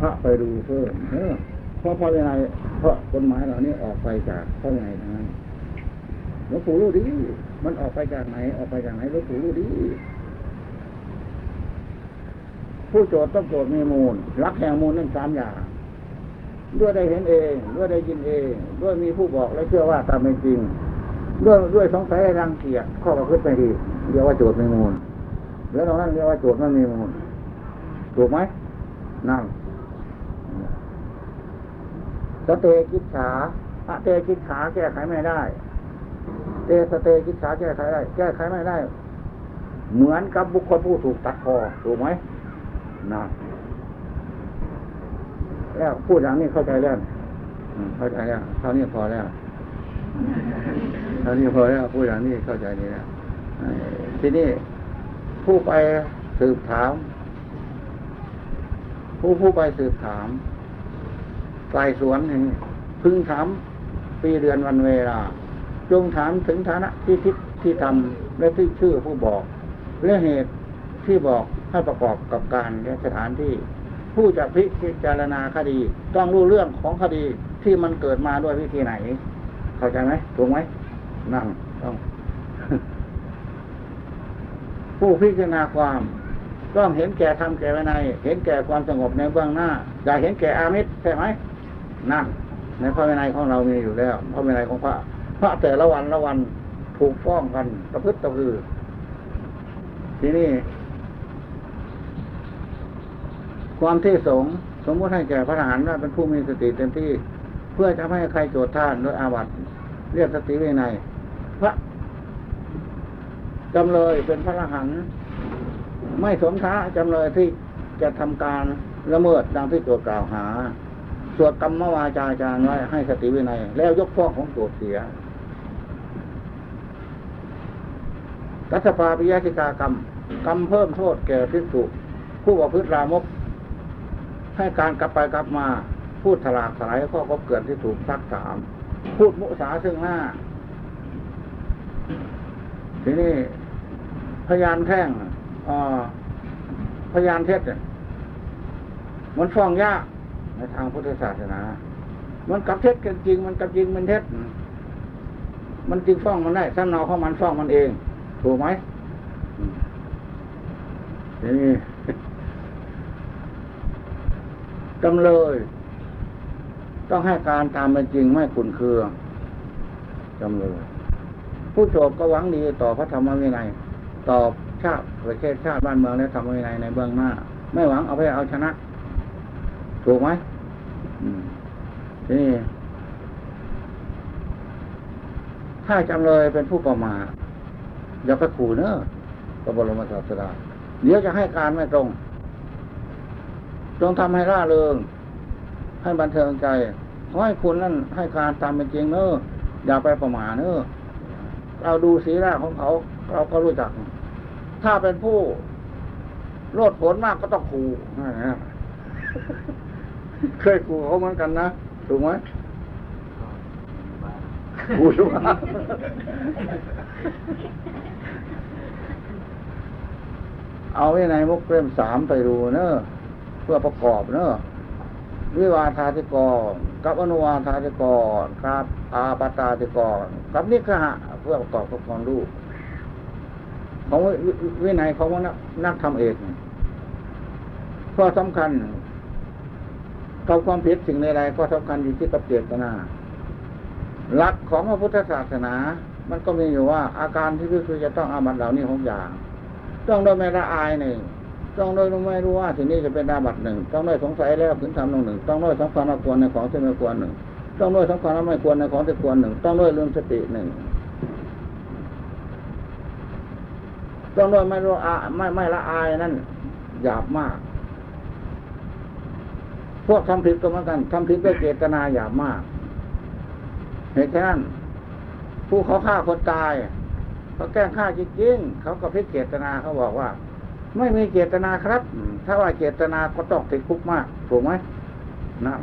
พระไปดูเพิ่มเออเพราะพระวินัยเพราะกฎหมายเหล่านี้ออกไปจากพระวินัยทั้งนั้นหลวงปู่รู้ดี มันออกไปจากไหน ออกไปจากไหนหลวงปู่รู้ดี ผู้โจทย์ต้องโจทย์มีมูลรักแห่งมูลนั่นสามอย่าง ด้วยได้เห็นเอง ด้วยได้ยินเอง ด้วยมีผู้บอกและเชื่อว่าตามเป็นจริง ด้วยด้วยสงสัยรังเกียจข้อประพฤติไม่ดีเรียกว่าโจทย์มีมูล แล้วตรงนั้นเรียกว่าโจทย์ไม่มีมูล ถูกไหมนั่ง สเตกิจฉาอะเตกิจฉาแก้ไขไม่ได้ เตสเตกิจฉาแก้ไขได้ แก้ไขไม่ได้ เหมือนกับบุคคลผู้ถูกตัดคอถูกไหมนะแล้วพูดอย่างนี้เข้าใจแล้วเข้าใจแล้วเท่านี้พอแล้วเท่านี้พอแล้วพูดอย่างนี้เข้าใจนี่แล้วทีนี้ผู้ไปสืบถาม ผู้ผู้ไปสืบถาม ไต่สวนถึงพึงถามปีเดือนวันเวลา จงถามถึงฐานะที่ทิศที่ทำและที่ชื่อผู้บอก และเหตุที่บอกให้ประกอบกับการและสถานที่ ผู้จะพิจารณาคดี ต้องรู้เรื่องของคดีที่มันเกิดมาด้วยวิธีไหน เข้าใจไหมถูกไหมนั่งต้อง ผู้พิจารณาความต้องเห็นแก่ทำแก่วินัยเห็นแก่ความสงบในเบื้องหน้า อย่าเห็นแก่อามิตรใช่ไหม นั่นในพระวินัยของเรามีอยู่แล้ว พระวินัยของพระ พระแต่ละวันละวันถูกฟ้องกันประพฤติตะพือ ทีนี้ความที่สงฆ์สมมติให้แก่พระอรหันต์ว่าเป็นผู้มีสติเต็มที่ เพื่อจะไม่ให้ใครโจทย์ท่านโดยอาบัติเรียกสติวินัยพระจำเลยเป็นพระอรหันต์ไม่สมท้าจำเลยที่จะทำการละเมิดดังที่โจทก์กล่าวหา สวดกรรมวาจาจารย์ไว้ให้สติวินัย แล้วยกฟ้องของโจทก์เสียตัสสปาปิยสิกากรรม กรรมเพิ่มโทษแก่พิสุผู้ประพฤติรามก ให้การกลับไปกลับมา พูดถลากสลายข้อก็เกิดที่ถูกซักถาม พูดมุสาซึ่งหน้า ทีนี้พยานแท่งอ่าพยานเท็จเนี่ยมันฟ้องยาก ในทางพุทธศาสนา มันกับเท็จกันจริง มันกับจริงมันเท็จมันจริงฟ้องมันได้สำเนาของมันฟ้องมันเอง ถูกไหมนี้จำเลย ต้องให้การตามเป็นจริงไม่ขุนเคืองจำเลยผู้โจทย์ก็หวังดีต่อพระธรรมวินัยต่อชาติประเทศชาติบ้านเมืองและธรรมวินัยในเบื้องหน้า ไม่หวังเอาไปเอาชนะ ถูกไหมทีนี่ถ้าจำเลยเป็นผู้ประมาทอย่าไปขู่เนอะพระบรมศาสดาเดี๋ยวจะให้การไม่ตรง จงทำให้ร่าเริง ให้บันเทิงใจขอให้คุณนั่นให้การตามเป็นจริงเนอะอย่าไปประมาทเนอะเราดูสีหน้าของเขา เราก็รู้จัก ถ้าเป็นผู้โลดผลมากก็ต้องขู่นะ เคยขู่เขาเหมือนกันนะ ถูกไหมขู่ถูกไหมเอาไว้ในมุกเล่มสามไปดูเนอะเพื่อประกอบเนอะวิวาทาธิกรกับอนุวาทาธิกรกับ อาปาตาธิกรกับนิคหะเพื่อประกอบกับความรู้ของวิวินัยของนักนักทำเอกข้อสำคัญ กับความผิดสิ่งใดๆก็สำคัญอยู่ที่กับเจตนาหลักของพระพุทธศาสนา มันก็มีอยู่ว่า อาการที่คือจะต้องอาบัตเหล่านี้หกอย่าง ต้องโดยไม่ละอายหนึ่งต้องโดยไม่รู้ว่าสิ่งนี้จะเป็นอาบัตหนึ่งต้องโดยสงสัยแล้วถึงทำลงหนึ่งต้องโดยสำคัญว่าควรในของที่ไม่ควรหนึ่งต้องโดยสำคัญว่าไม่ควรในของที่ควรหนึ่งต้องโดยเรื่องสติหนึ่งต้องโดยไม่รู้อาไม่ไม่ละอายนั่นหยาบมาก พวกทำผิดก็เหมือนกันทำผิดด้วยเจตนาหยาบมากเหตุฉะนั้นผู้เขาฆ่าคนตายเขาแกล้งฆ่าจริงๆเขาก็พิจเจตนาเขาบอกว่า ไม่มีเจตนาครับ ถ้าว่าเจตนาก็ต้องติดคุกมากถูกไหมนั่น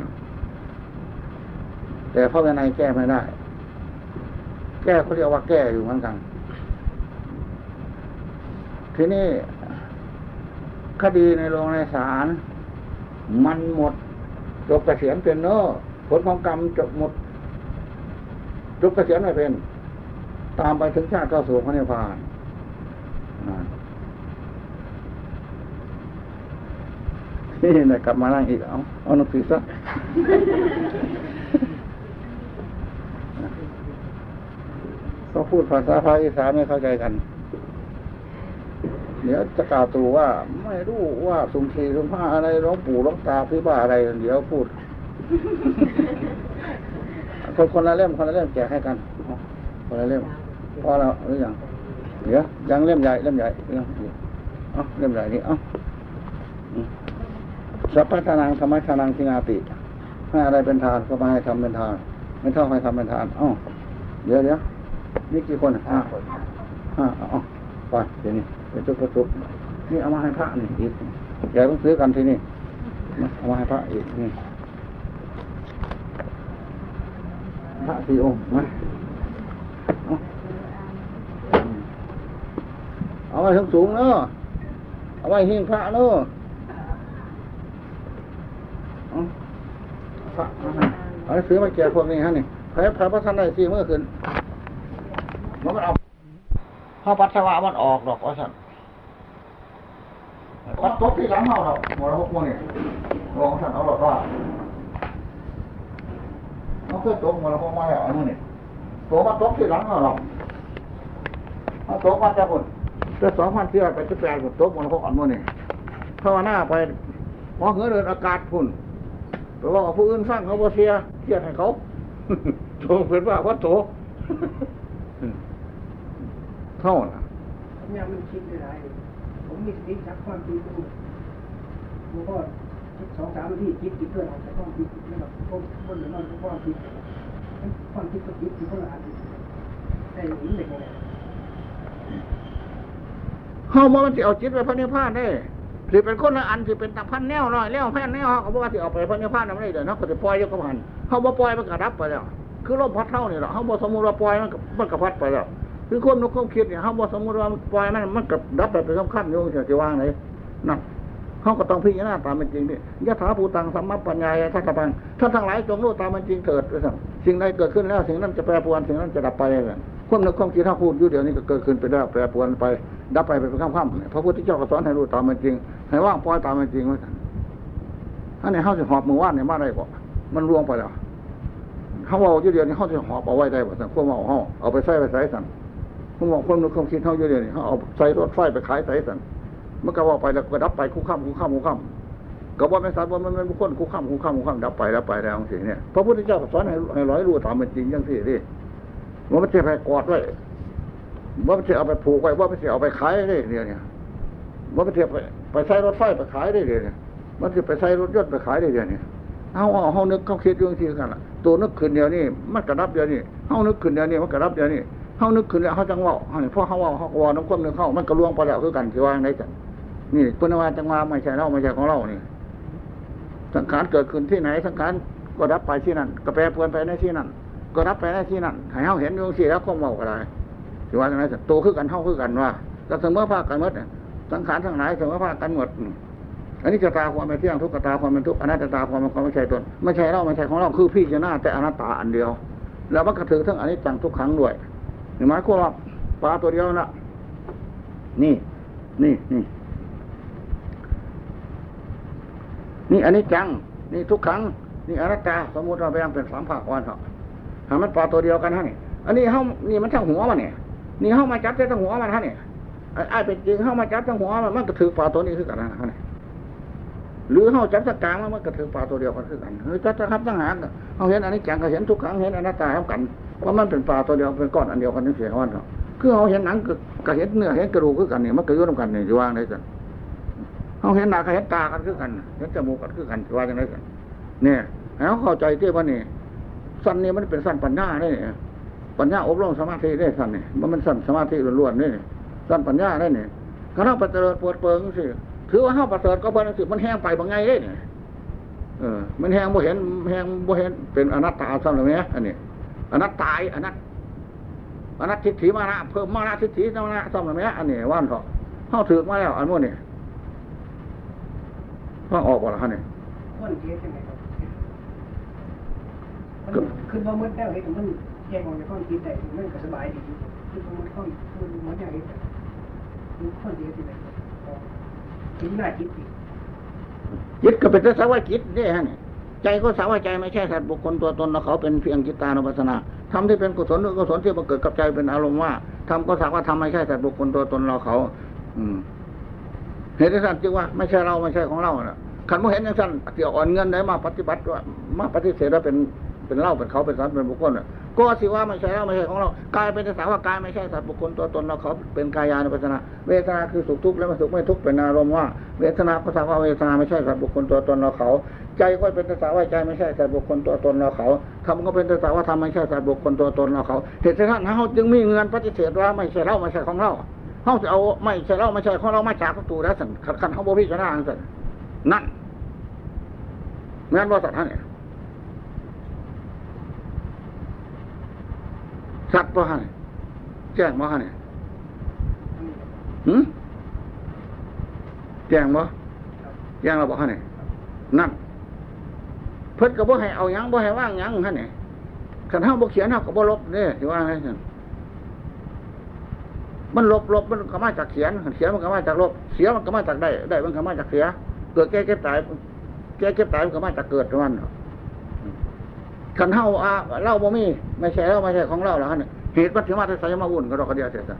แต่พระวินัยแก้ไม่ได้ แก้เขาเรียกว่าแก้อยู่เหมือนกันทีนี้คดีในโรงในศาลมันหมด จบเกษียณเป็นเนอะผลของกรรมจบหมดจบเกษียณไม่เป็น ตามไปถึงชาติเข้าสู่พระนิพพานอ่านี่นะกลับมานั่งอีกเอาเอาหนังสือซะก็พูดภาษาภาคอีสานไม่เข้าใจกัน เดี๋ยวจะกล่าวตูว่า ไม่รู้ว่าสุงทีสุงผ้าอะไรหร้องปู่หร้องตาพี่บ้าอะไร เดี๋ยวพูด คนคนละเล่มคนละเล่มแจกให้กันเอาคนละเล่มพอแล้วหรือยังเดี๋ยวยังเล่มใหญ่เล่มใหญ่เรื่องเอาเล่มใหญ่นี่เอาอืมสัพพะทานังธรรมะทานังทิงาติให้อะไรเป็นทานก็มาให้ทำเป็นทาน ไม่เท่าให้ทำเป็นทานเอ้าเดี๋ยวเดี๋ยวนี่กี่คนห้าห้าเอาเอาไปเดี๋ยวนี้เดี๋ยวจุกจุกนี่เอามาให้พระนี่อีกอย่าต้องซื้อกันทีนี่เอามาให้พระอีกนี่พระสี่องค์มาเอาเอาไว้สูงเนอะเอาไว้หิ้งพระเนอะเอาพระเอาให้อาหนังสือมาแจกพวกนี้ฮะนี่ใครพระพระท่านได้สี่เมื่อคืนมันเอา พระปัสสาวะมันออกดอกว่าสั่นปัดตกที่หลังเอาดอกหมดแล้วพวกนี้ลองสั่นเอาหรอกว่าเอาเพื่อตกหมดแล้วพวกมาแล้วอันนี้ตัวมาตกที่หลังเอาหรอกเอาตกมาจากคนเจ้าสองพันเที่ยวไปสิบแปดคนตกหมดแล้วพวกอันนี้ภาวนาไปมอเหือเดินอากาศพุ่นแปลว่าผู้อื่นฟังเขาบ่เสียเสียให้เขาโตเป็นว่าวัดโต เท่าน่ะผมยังไม่คิดเลยนะผมมีสติจับความคิดดูผมก็คิดสองสามนาทีคิดคิดเพื่อนออกจากความคิดแล้วแบบผมคนหรือนอนความคิดความคิดก็คิดที่คนละอันแต่หญิงเด็กเนี่ยเฮาบ่มันสิเอาจิตไปพระนิพพานได้สิเป็นคนละอันสิเป็นตะพันแนวน้อยแล้วแผ่นแนวเฮาก็บ่ว่าสิเอาไปพระนิพพานนำได้เด้อเนาะก็สิปล่อยอยู่กับมันเฮาบ่ปล่อยมันก็ดับไปแล้ว คือลมพัดเท่านี่แหละเฮาบ่สมมุติว่าปล่อยมันก็มันก็พัดไปแล้ว คือความนึกความคิดเนี่ยเฮาบ่สมมติว่าปล่อยมันมันก็ดับไปเป็นสำคัญอยู่สิสิวางไหนนั่นเฮาก็ต้องพิจารณาตามเป็นจริงนี่ยะถาภูตังสัมมัปปัญญายะทัตตังท่านทั้งหลายจงรู้ตามเป็นจริงเถิดว่าซั่นสิ่งใดเกิดขึ้นแล้ว สิ่งนั้นจะแปรปรวนสิ่งนั้นจะดับไปเลยความนึกความคิดถ้าพูดอยู่เดี๋ยวนี้ก็เกิดขึ้นไปแล้วแปรปรวนไปดับไปเป็นข้ามๆพระพุทธเจ้าก็สอนให้รู้ตามเป็นจริง ให้ว่างปล่อยตามเป็นจริงไว่าซั่นอันนี้เฮาสิหอบมือว่านเนี่ยมาได้บ่มันรวงไปแล้วเฮาเว้าอยู่เดี๋ยวนี้เฮาสิหอบเอาไว้ได้บ่ซั่นความเว้าเฮาเอาไปใส่ไปใส่ซั่ นผมบอกความนึกความคิดเฮาอยู่เดี๋ยวนี้เฮาเอาใส่รถไฟไปขายใส่ซั่นมันก็ว่าไปแล้วก็ดับไปคู่ข้ามคู่ข้ามคู่ข้ามก็ว่าไม่ทราบว่ามันเป็นคคลคู่ข้ามคู่ข้ามคู่ข้ามดับไปดับไปแล้วจังเนี่ยพระพุทธเจ้าสอนให้ให้ร้อยรู้ตามเป็นจริงจังซี่ดิว่ามันจะไปกอดไว้ว่ามันจะเอาไปผูกไว้ว่ามันจะเอาไปขายได้เนี่ยเนี่ยว่ามันจะไปไปใช้รถไฟไปขายได้เดี๋ยวเนี่ยมันจะไปใช้รถยนต์ไปขายได้เดี๋ยวเนี่ยเอาเอาเฮานึกเขาคิดอยู่ที่กันล่ะตัวนึกขึ้นเดียวนี่มันกระดับเดียวนี่เฮานึกขึ้นเดียวนี่มันกระดับเดียวนี่ เฮานึกขึ้นแล้วเฮาจังว่าเฮานี่พอเฮาว่าเฮาก็เว่าน้ำข้นนึกเข้ามันกระลวงไปแล้วคือกันสิว่าไหนกันนี่ปุณณวาจังว่าไม่ใช่เราไม่ใช่ของเรานี่ สังขารเกิดขึ้นที่ไหน สังขารก็ดับไปที่นั่นก็แปรปรวนไปในที่นั่นก็ดับไปในที่นั่นให้เฮาเห็นอยู่สิแล้วก็เมาก็ได้ที่ว่าจังไรโตคือกันเท่าคือกันว่าก็เสมอภาคกันหมดเนี่ยสังขารทั้งหลายเสมอภาคกันหมดอันนี้จะตาความเป็นเที่ยงทุกขตาความเป็นทุกอนัตตาความเป็นความไม่ใช่ตนไม่ใช่เราไม่ใช่ของเราคือพี่จะหน้าแต่อนัตตาอันเดียว แล้วมันกระถือทั้งอันนี้จังทุกครั้งด้วย หมายความว่าปลาตัวเดียวนะนี่ นี่นี่นี่อันนี้จัง นี่ทุกครั้ง นี่อนัตตาสมมติเราไปยังเป็นสามภาควันเถอะหามันปลาตัวเดียวกันฮะนี่อันนี้เฮานี่มันทั้งหัวมันเนี่ยนี่เฮามาจับแต่ทั้งหัวมันฮะเนี่ยไอ้ไอ้เป็นจริงเฮามาจับทั้งหัวมันมันก็ถือปลาตัวนี้คือกันนะฮะเนี่ยหรือเฮาจับสักกลางมันมันก็ถือปลาตัวเดียวกันคือกันเฮ้ยจับจะครับตั้งหากเฮาเห็นอันนี้จังก็เห็นทุกครั้งเห็นอนัตตาเท่ากัน ว่ามันเป็นปลาตัวเดียวเป็นก้อนอันเดียวกันนี่เสียวันเนาะคือเฮาเห็นหนังก็เห็นเนื้อเห็นกระดูกคือกันเนี่ยมันก็ยู่ร่วมกันเนี่ยอยู่ว่างได้กันเฮาเห็นหน้าก็เห็นตากันคือกันเห็นจมูกกันคือกันอยู่ว่าจังไดกันเนี่ยให้เขาเข้าใจที่ว่านี่สั้นนี่มันเป็นสั้นปัญญาเนี่ยปัญญาอบรมสมาธิได้สั้นนี่ยมันมันสั้นสมาธิล้วนๆนี่สั้นปัญญาได้เนี่ยก็เราปฏิเสธปวดเปิงสิถือว่าเฮาปฏิเสธก็เพิ่นสิมันแห้งไปบางไงได้เนี่ยเออ มันแห้งบ่เห็นแห้งบ่เห็นเป็นอนัตตาซ้ำหรือไงอันนี้ อนัตตายอนัตอนัตทิฏฐิมานะเพิ่มมานะทิฏฐิมานะซ้ำหรือไงอันนี้ว่านเถอะเฮาถือมาแล้ว อันนู้นนี่ฟังออกบ่ล่ะฮะนี่คนเทียใช่ไหมครับมันขึ้นว่ามืดแล้วเห็นมันแยกออกจากก้อนคิดได้มันก็สบายดีขึ้นว่ามันก้อนมันมันอย่างนี้มันก้อนเดียวที่ไหนคิดหน้าคิดอีกจิตก็เป็นแต่สักว่าจิตนี่ฮะเนี่ย ใจก็สาวใจไม่ใช่สัตว์บุคคลตัวตนเราเขาเป็นเพียงจิตตานุปัสสนาทำที่เป็นกุศลหรือกุศลที่มาเกิดกับใจเป็นอารมณ์ว่าทำก็สักว่าทำไม่ใช่สัตว์บุคคลตัวตนเราเขา อืมเหตุที่สั้นจึงว่าไม่ใช่เราไม่ใช่ของเราน่ะขันโมเห็นอย่างสั้นเกี่ยวอ่อนเงินได้มาปฏิบัติว่ามาปฏิเสธว่าเป็น เป็นเราเป็นเขาเป็นสัตว์เป็นบุคคลน่ะก็สิว่าไม่ใช่เราไม่ใช่ของเรากายเป็นสาว่ากายไม่ใช่สัตว์บุคคลตัวตนเราเขาเป็นกายานุปัสนา เวทนาคือสุขทุกข์และไม่สุขไม่ทุกข์เป็นอารมณ์ว่า เวทนาก็สักว่าเวทนาไม่ใช่สัตว์บุคคลตัวตนเราเขา ใจก็เป็นสาวว่าใจไม่ใช่สัตว์บุคคลตัวตนเราเขาทำก็เป็นสาวว่าทำไม่ใช่สัตว์บุคคลตัวตนเราเขาเหตุที่ท่านเขาจึงมีเงินปฏิเสธว่าไม่ใช่เราไม่ใช่ของเราเขาจะเอาไม่ใช่เราไม่ใช่ของเรามาจากประตูแล้วสันขันเขาบ่พิจารณาสันนั่นแม่นว่าสัตว์ท่านเนี่ย สัตว์ว่าฮะเนี่ยแจ้งว่าฮะเนี่ยหืมแจ้งบ่แจ้งเราบอกฮะเนี่ยนั่นเพิ่นก็บ่ให้เอาหยังบ่ให้ว่างหยังฮะเนี่ยขันเฮาบ่เขียนเฮาก็บ่ลบเนี่ยที่ว่าไงสันมันลบลบมันก็มาจากเขียนเขียนมันก็มาจากลบ เสียมันก็มาจากได้ ได้มันก็มาจากเสีย เกิดแก่เก็บตายแก่เก็บตายมันก็มาจากเกิดของมัน ขันเฮาอาเล่าบ่มีไม่ใช่เล่าไม่ใช่ของเล่าหรอกฮะเนี่ยเหตุมันถึงมาที่ใส่มาวุ่นก็ดอกเดียวเสียสัน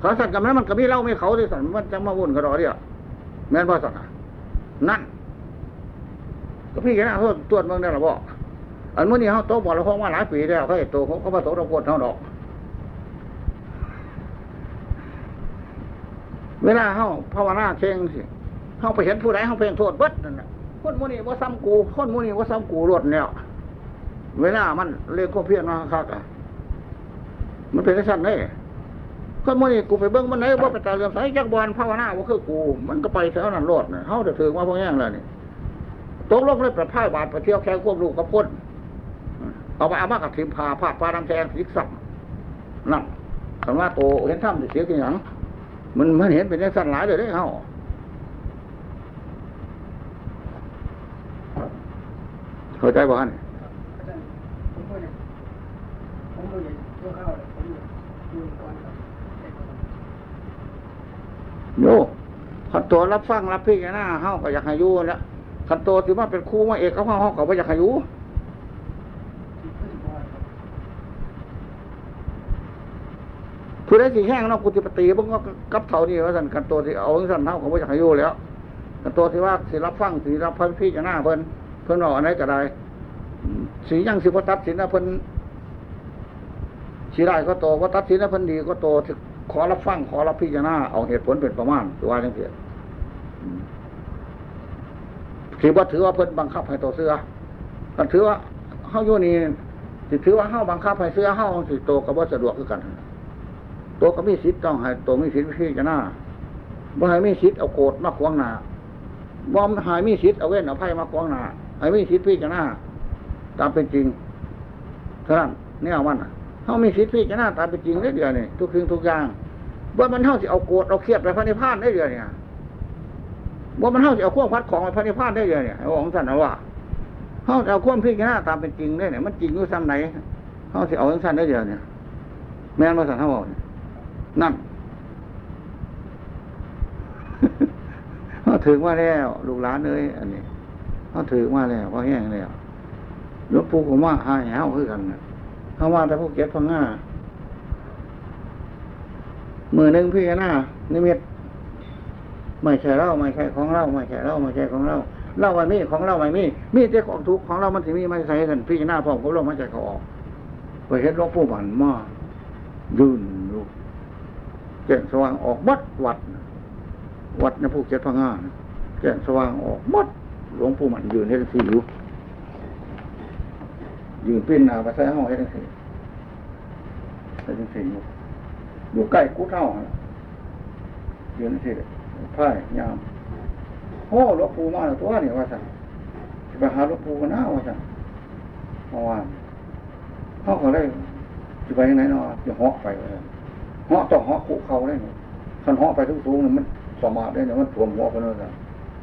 เขาสัตว์กับนั้นมันก็มีเล่าไมีเขาที่สันมันจะมาวุ่นก็ดอกเดียวแม่นบ่สัตว์น่ะนั่นก็พี่แกนะเขาตรวจเมืองได้หรอบ่อันเมื่อนี้เขาโตบอกเราห้องมาหลายปีแล้วเขาเห็นโตเขาเขามาโตตะโกนเขาดอก เวลาเฮาภาวนาเชงสิเฮาไปเห็นผู้ใดเฮาเพ่งโทษเบิดนั่นน่ะคนหมูนี่ว่าซ้ำกูคนหมูนี่ว่าซ้ำกูรวดเนี่ย เวลามันเรียกก็เพียรมาคักอะมันเป็นสั้นเลยคนหมูนี่กูไปเบิ้งมันไหนว่าไปตาเรื่องใสจักบอลภาวนาว่าคือกู มันก็ไปแถวนั้นรอดเนี่ยเฮาจะถือว่าพวกแย่งแล้วนี่ตกลงเลยประพ่ายบาดไปเที่ยวแค่ควบลูกกับพ้นเอาไปเอามากับทีมพาพาดปลาดำแทงสิกสับนั่นคำว่าโตเห็นถ้ำเสียกี่หยังมันมันเห็นเป็นสั้นหลายเลยได้เขาเข้าใจบ่ฮะนี่ ดูก่อนครับโยขันตัวรับฟังรับพี่กันหน้าเฮาก็อยากให้ยูแล้วขันตัวถือว่าเป็นครูมาเอกเขาเฮาก็บ่อยากให้ยูผู้ใดสิแห้งเนาะกุฏิปฏิบังก็กับเท่านี้ว่าสันขันตัวที่เอาสั่นเฮาก็บ่อยากให้ยูแล้วขันตัวที่ว่าสิรับฟังสิรับพันพี่กันหน้าเพิ่นเพิ่นเอาอันไหนก็ได้สียังสิบ่ตัดสินนะเพิ่น สิได้ก็โตว่าตัดสินนะเพิ่นดีก็โตขอรับฟังขอรับพี่กันนาเอาเหตุผลเป็นประมาณตัวว่าจังซี่อืมถือว่าถือว่าเพิ่นบังคับให้โตเสื้อกันถือว่าเฮาอยู่นี่สิถือว่าเฮาบังคับให้เสื้อเฮาสิโตก็บ่สะดวกคือกันโตก็มีสิทธิ์ต้องให้โตมีสิทธิ์พี่กันนาบ่ให้มีสิทธิ์เอาโกรธมาขวางหน้าบ่หายมีสิทธิ์เอาเว้นเอาไพ่มาขวางหน้าให้มีสิทธิ์พี่จะหน้าตามเป็นจริงเท่านั้นนี่เอามันน่ะ เขามีสิทธิ์พี่จะหน้าตามเป็นจริงได้เดียวนี่ทุกสิ่งทุกอย่างว่ามันเท่าสิเอาโกรธเอาเครียดไปพระนิพพานได้เดียวเนี่ยว่ามันเท่าสิเอาควบพัดของไปพระนิพพานได้เดียวเนี่ยไอ้ของสันนว่าเขาเอาควบพี่จะหน้าตามเป็นจริงได้เนี่ยมันจริงอยู่ซ้ำไหนเขาสิเอาองสันได้เดียวเนี่ยแม่นภาษาเขาบอกเนี่ยนั่นเขาถือมาแล้วลูกหลานเลยอันนี้เขาถือมาแล้วเขาแห้งแล้วหลวงปู่ก็มาหายเฮาคือกันน่ะ เขาว่าแต่พวกเก็บพังงามือหนึ่งพี่หน้านิมิตไม่ใช่เราไม่ใช่ของเราไม่ใช่เราไม่ใช่ของเราเราไม่มีของเราไม่มีมีแต่ของทุกของเรามันถึงมีไม่ใช่กันพี่หน้าพร้อมกับเราไม่ใช่เขาออกไปเห็นหลวงปู่บันมายืนอยู่แจ้งสว่างออกบัดวัด วัดในภูเก็ตพังงานแจ้งสว่างออกหมดหลวงปู่มันยืนให้ที่อยู่ ยืนปิ้นหนาไปใส่ห้องให้ทั้งสี่ให้ทั้งสี่อยู่อยู่ใกล้กู้เท่ายืนทั้งสี่ไพ่ยามโอ้หลวงปู่มาแล้วตัวนี่ว่าสั่งจะไปหาหลวงปู่กันหน้าว่าสั่งเมื่อวานเขาก็เลยจะไปยังไงเนาะจะเหาะไปว่าซั่นเหาะต้อเหาะคุเขาได้หนูคันเหาะไปสูงๆนี่มันสมาธิได้เนี่ยมันถ่วมหัวกันเลยนะ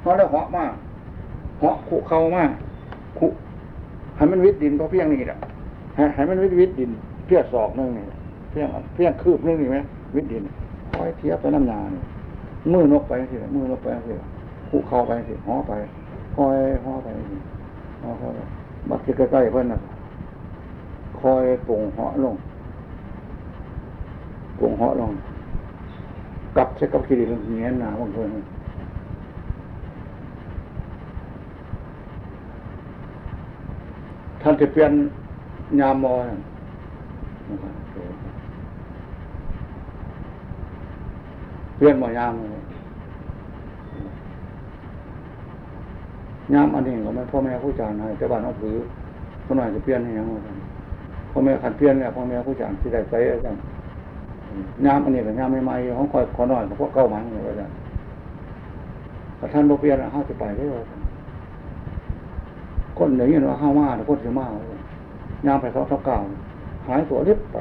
เหาะได้เหาะมากเหาะคุเขามากคุ ให้มันวิดดินเพราะเพียงนี่แหละให้ให้มันวิดวิดดินเพี้ยศอกนึงนี่เพี้ยเพี้ยคืบนึงนี่ไหมวิดดินคอยเทียบไปน้ำยานี่มือนกไปสิมือนกไปสิคู่เข้าไปสิห่อไปคอยห่อไปสิห่อเข้าไปบักจะใกล้ๆเพื่อนน่ะคอยปรุงห่อลงปรุงห่อลงกลับใช้กับขี้ดิลงเงี้ยหนาบางคน ท่านจะเปลี่ยนยามมอเปลี่ยนหมอยามเลยยามอันนี้ก็ไม่พ่อแม่ผู้จารให้แต่บ้านน้องผือคนหน่อยจะเปลี่ยนให้ยังไงพ่อแม่ขันเปลี่ยนเนี่ยพ่อแม่ผู้จารที่ได้ใช้กันยามอันนี้เป็นยามใหม่ๆของคอยขอหน่อยพวกเก้ามันเลยว่าจังแต่ท่านบ่เปลี่ยนห้าจะไปได้เล ยคนอย่างนี้ว่าห้ามาคนจะมาย่ามไปเขาทับเก่าหายตัวเล็บไป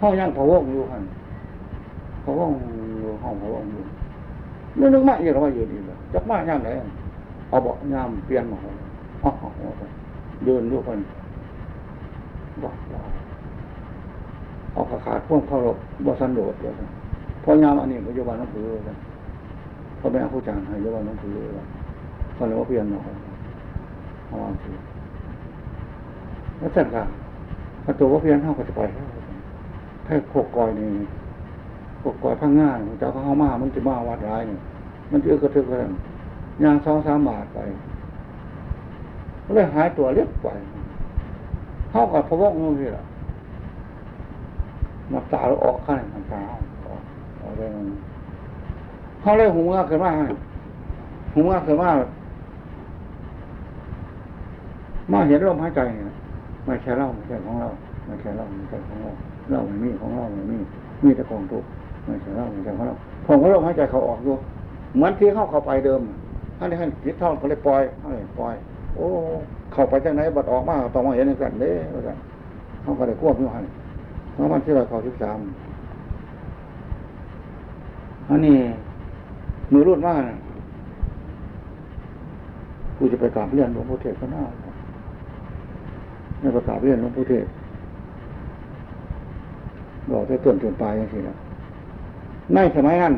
ห้องย่างพะวงอยู่หันพะวงอยู่ห้องพะวงอยู่นึกนึกมากอย่างเราอยู่ดีเลยจักมากย่างไหนเอาเบาะย่ามเปลี่ยนมาอ๋อเดินอยู่คนบอกเอาขาขาดพ่วงเข้ารบบ่สันโดดเลยวพอยามอันนี้ปัจจุบันน้องผือเลยพอแม่ผู้จางให้ยุบันน้องผือเลยก็เลยว่าเปลี่ยนหน่อย เอาวางทีแล้วสั่นค่ะพอตัวว่าเพียนเท่าก็จะไปถ้าโคกกอยนี่โคกกอยพังง่ายเจ้าเข้ามามันจะมาวัดร้ายเนี่ยมันจะเอกระทึกกระทึกยางสองสามบาทไปก็เลยหายตัวเล็บไปเท่ากับพระวกนู่นที่ละน้ำตาเราออกข้างน้ำตาออกออกไปเขาเลยหูงาขึ้นมาหูงาขึ้นมา มาเห็นลมหายใจเนี่ยไม่ใช่เราไม่ใช่ของเราไม่ใช่เราไม่ใช่ของเราเราไม่มีของเราไม่มีมีแต่ของทุกไม่ใช่เราไม่ใช่ของเราผมก็ลมหายใจเขาออกอยู่เหมือนที่เข้าเข้าไปเดิมท่านที่านจิตท่องเขาเลยปล่อยเขาเลยปล่อย โอ้เข้าไปจากไหนบัดออกมาต้องมาเห็นกันเด้ว่ากันเขาก็เลยควบอยู่หันเพราะมันที่เราเขาสิบสามอันนี้มือรุ่นมากนะกูจะไปกราบเรียนหลวงพ่อเทศก็น่า ในประกาศเรียนหลวงพ่อเทศบอกได้ต้นจนปลายอย่างนี้นะในสมัยนั้น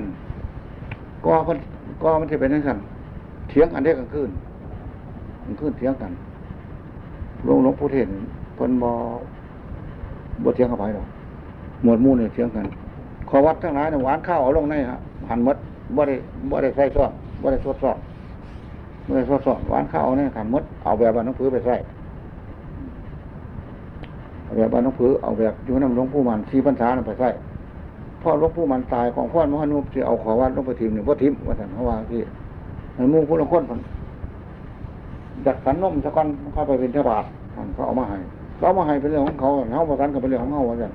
ก็มันก็มันจะเป็นนั่นกันเถียงกันได้กลางคืนกลางคืนเถียงกันหลวงหลวงพ่อเทศเพิ่นบอบทเถียงกับไปหรอกหมวดมู่เนี่ยเถียงกัน ขอวัดทั้งหลายเนี่ยหวานข้าวเอาลงในฮะหันมดบ่ได้บ่ได้ใส่ซอสบ่ได้ทดสอบบ่ได้ทดสอบหวานข้าวเอาในหันมดเอาแบบบ้านน้องผือไปใส่ แบบบ้านน้องผือเอาแบบอยู่น้ำหลวงปู่มันที่พรรษาไปใส่พ่อหลวงปู่มันตายของพ่อมหานุที่เอาขอวัดหลวงปู่ทิมหนึ่งพ่อทิมว่าสันเขาว่าที่ในมุ่งผู้ละคนผลจัดสันนมสะก้อนเข้าไปเป็นเจ้าบาทเขาเอามาให้เขาเอามาให้เป็นเรื่องของเขาเขาประกันก็เป็นเรื่องของเขาว่าสัน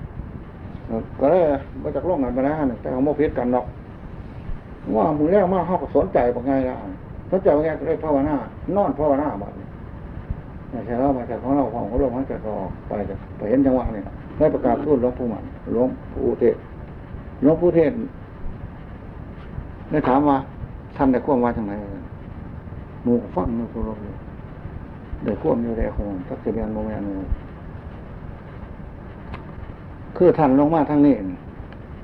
ก็เลยมาจากโลกงานไปแล้วแต่เขาโมพิษกันหรอกว่ามือแรกมาเขาก็สนใจว่าไงล่ะสนใจว่าไงก็เลยภาวนา นอนภาวนาบัดนี้ไม่ ใช่เรามาจากของเราของเขาลงมาจากรอไปจากไปเห็นจังหวะเนี่ยได้ประกาศพูดหลวงปู่มันหลวงปู่เทศหลวงปู่เทศได้ถามว่าท่านได้ควบว่าจังไหนหมู่ฟังมูสุรบได้ควบอยู่ในคงทักเสียนโมเมนต์คือท่านลงมาทั้งนี้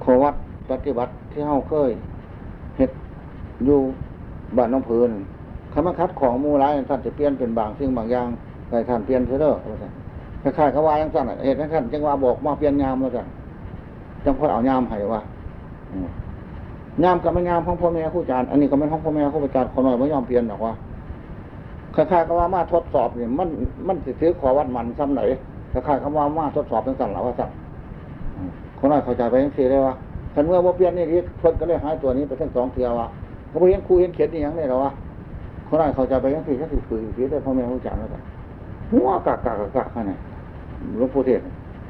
ขอวัดปฏิบัติที่เฮาเคยเฮ็ดอยู่บ้านน้องเพลินคำว่าคัดของมูร้ายท่านจะเปลี่ยนเป็นบางสิ่งบางอย่าง แต่ท่านเปลี่ยนเสียเด้อคล้ายๆเขาว่าย่างสั้นเหตุนั้นท่านจึงว่าบอกมาเปลี่ยนงามแล้วกันจังค่อยเอายามให้ว่ายามกับไม่งามของพ่อแม่ครูอาจารย์อันนี้ก็ไม่ของพ่อแม่ครูอาจารย์คนน้อยไม่ยอมเปลี่ยนหรอกว่าคล้ายๆกับว่ามาทดสอบเนี่ยมันมันสิซื้อขอวัดมันซ้ำไหนคล้ายๆกับว่ามาทดสอบเป็นสั่นหรอว่าสั่นคนน้อยเข้าใจไปยังสี่ได้ว่าคันเมื่อว่าเปลี่ยนนี่ทีเพิ่นก็เลยหายตัวนี้ไปทั้งสองเทียวว่าเขาไปเห็นครูเห็นเขียนนี่ยังได้หรอวะคนน้อยเข้าใจไปยังสี่ก็คือคือคือได้พ่อแม่ครูอาจารย์แล้วกัน หัวกากากากากขนาดหลวงปู่เทศ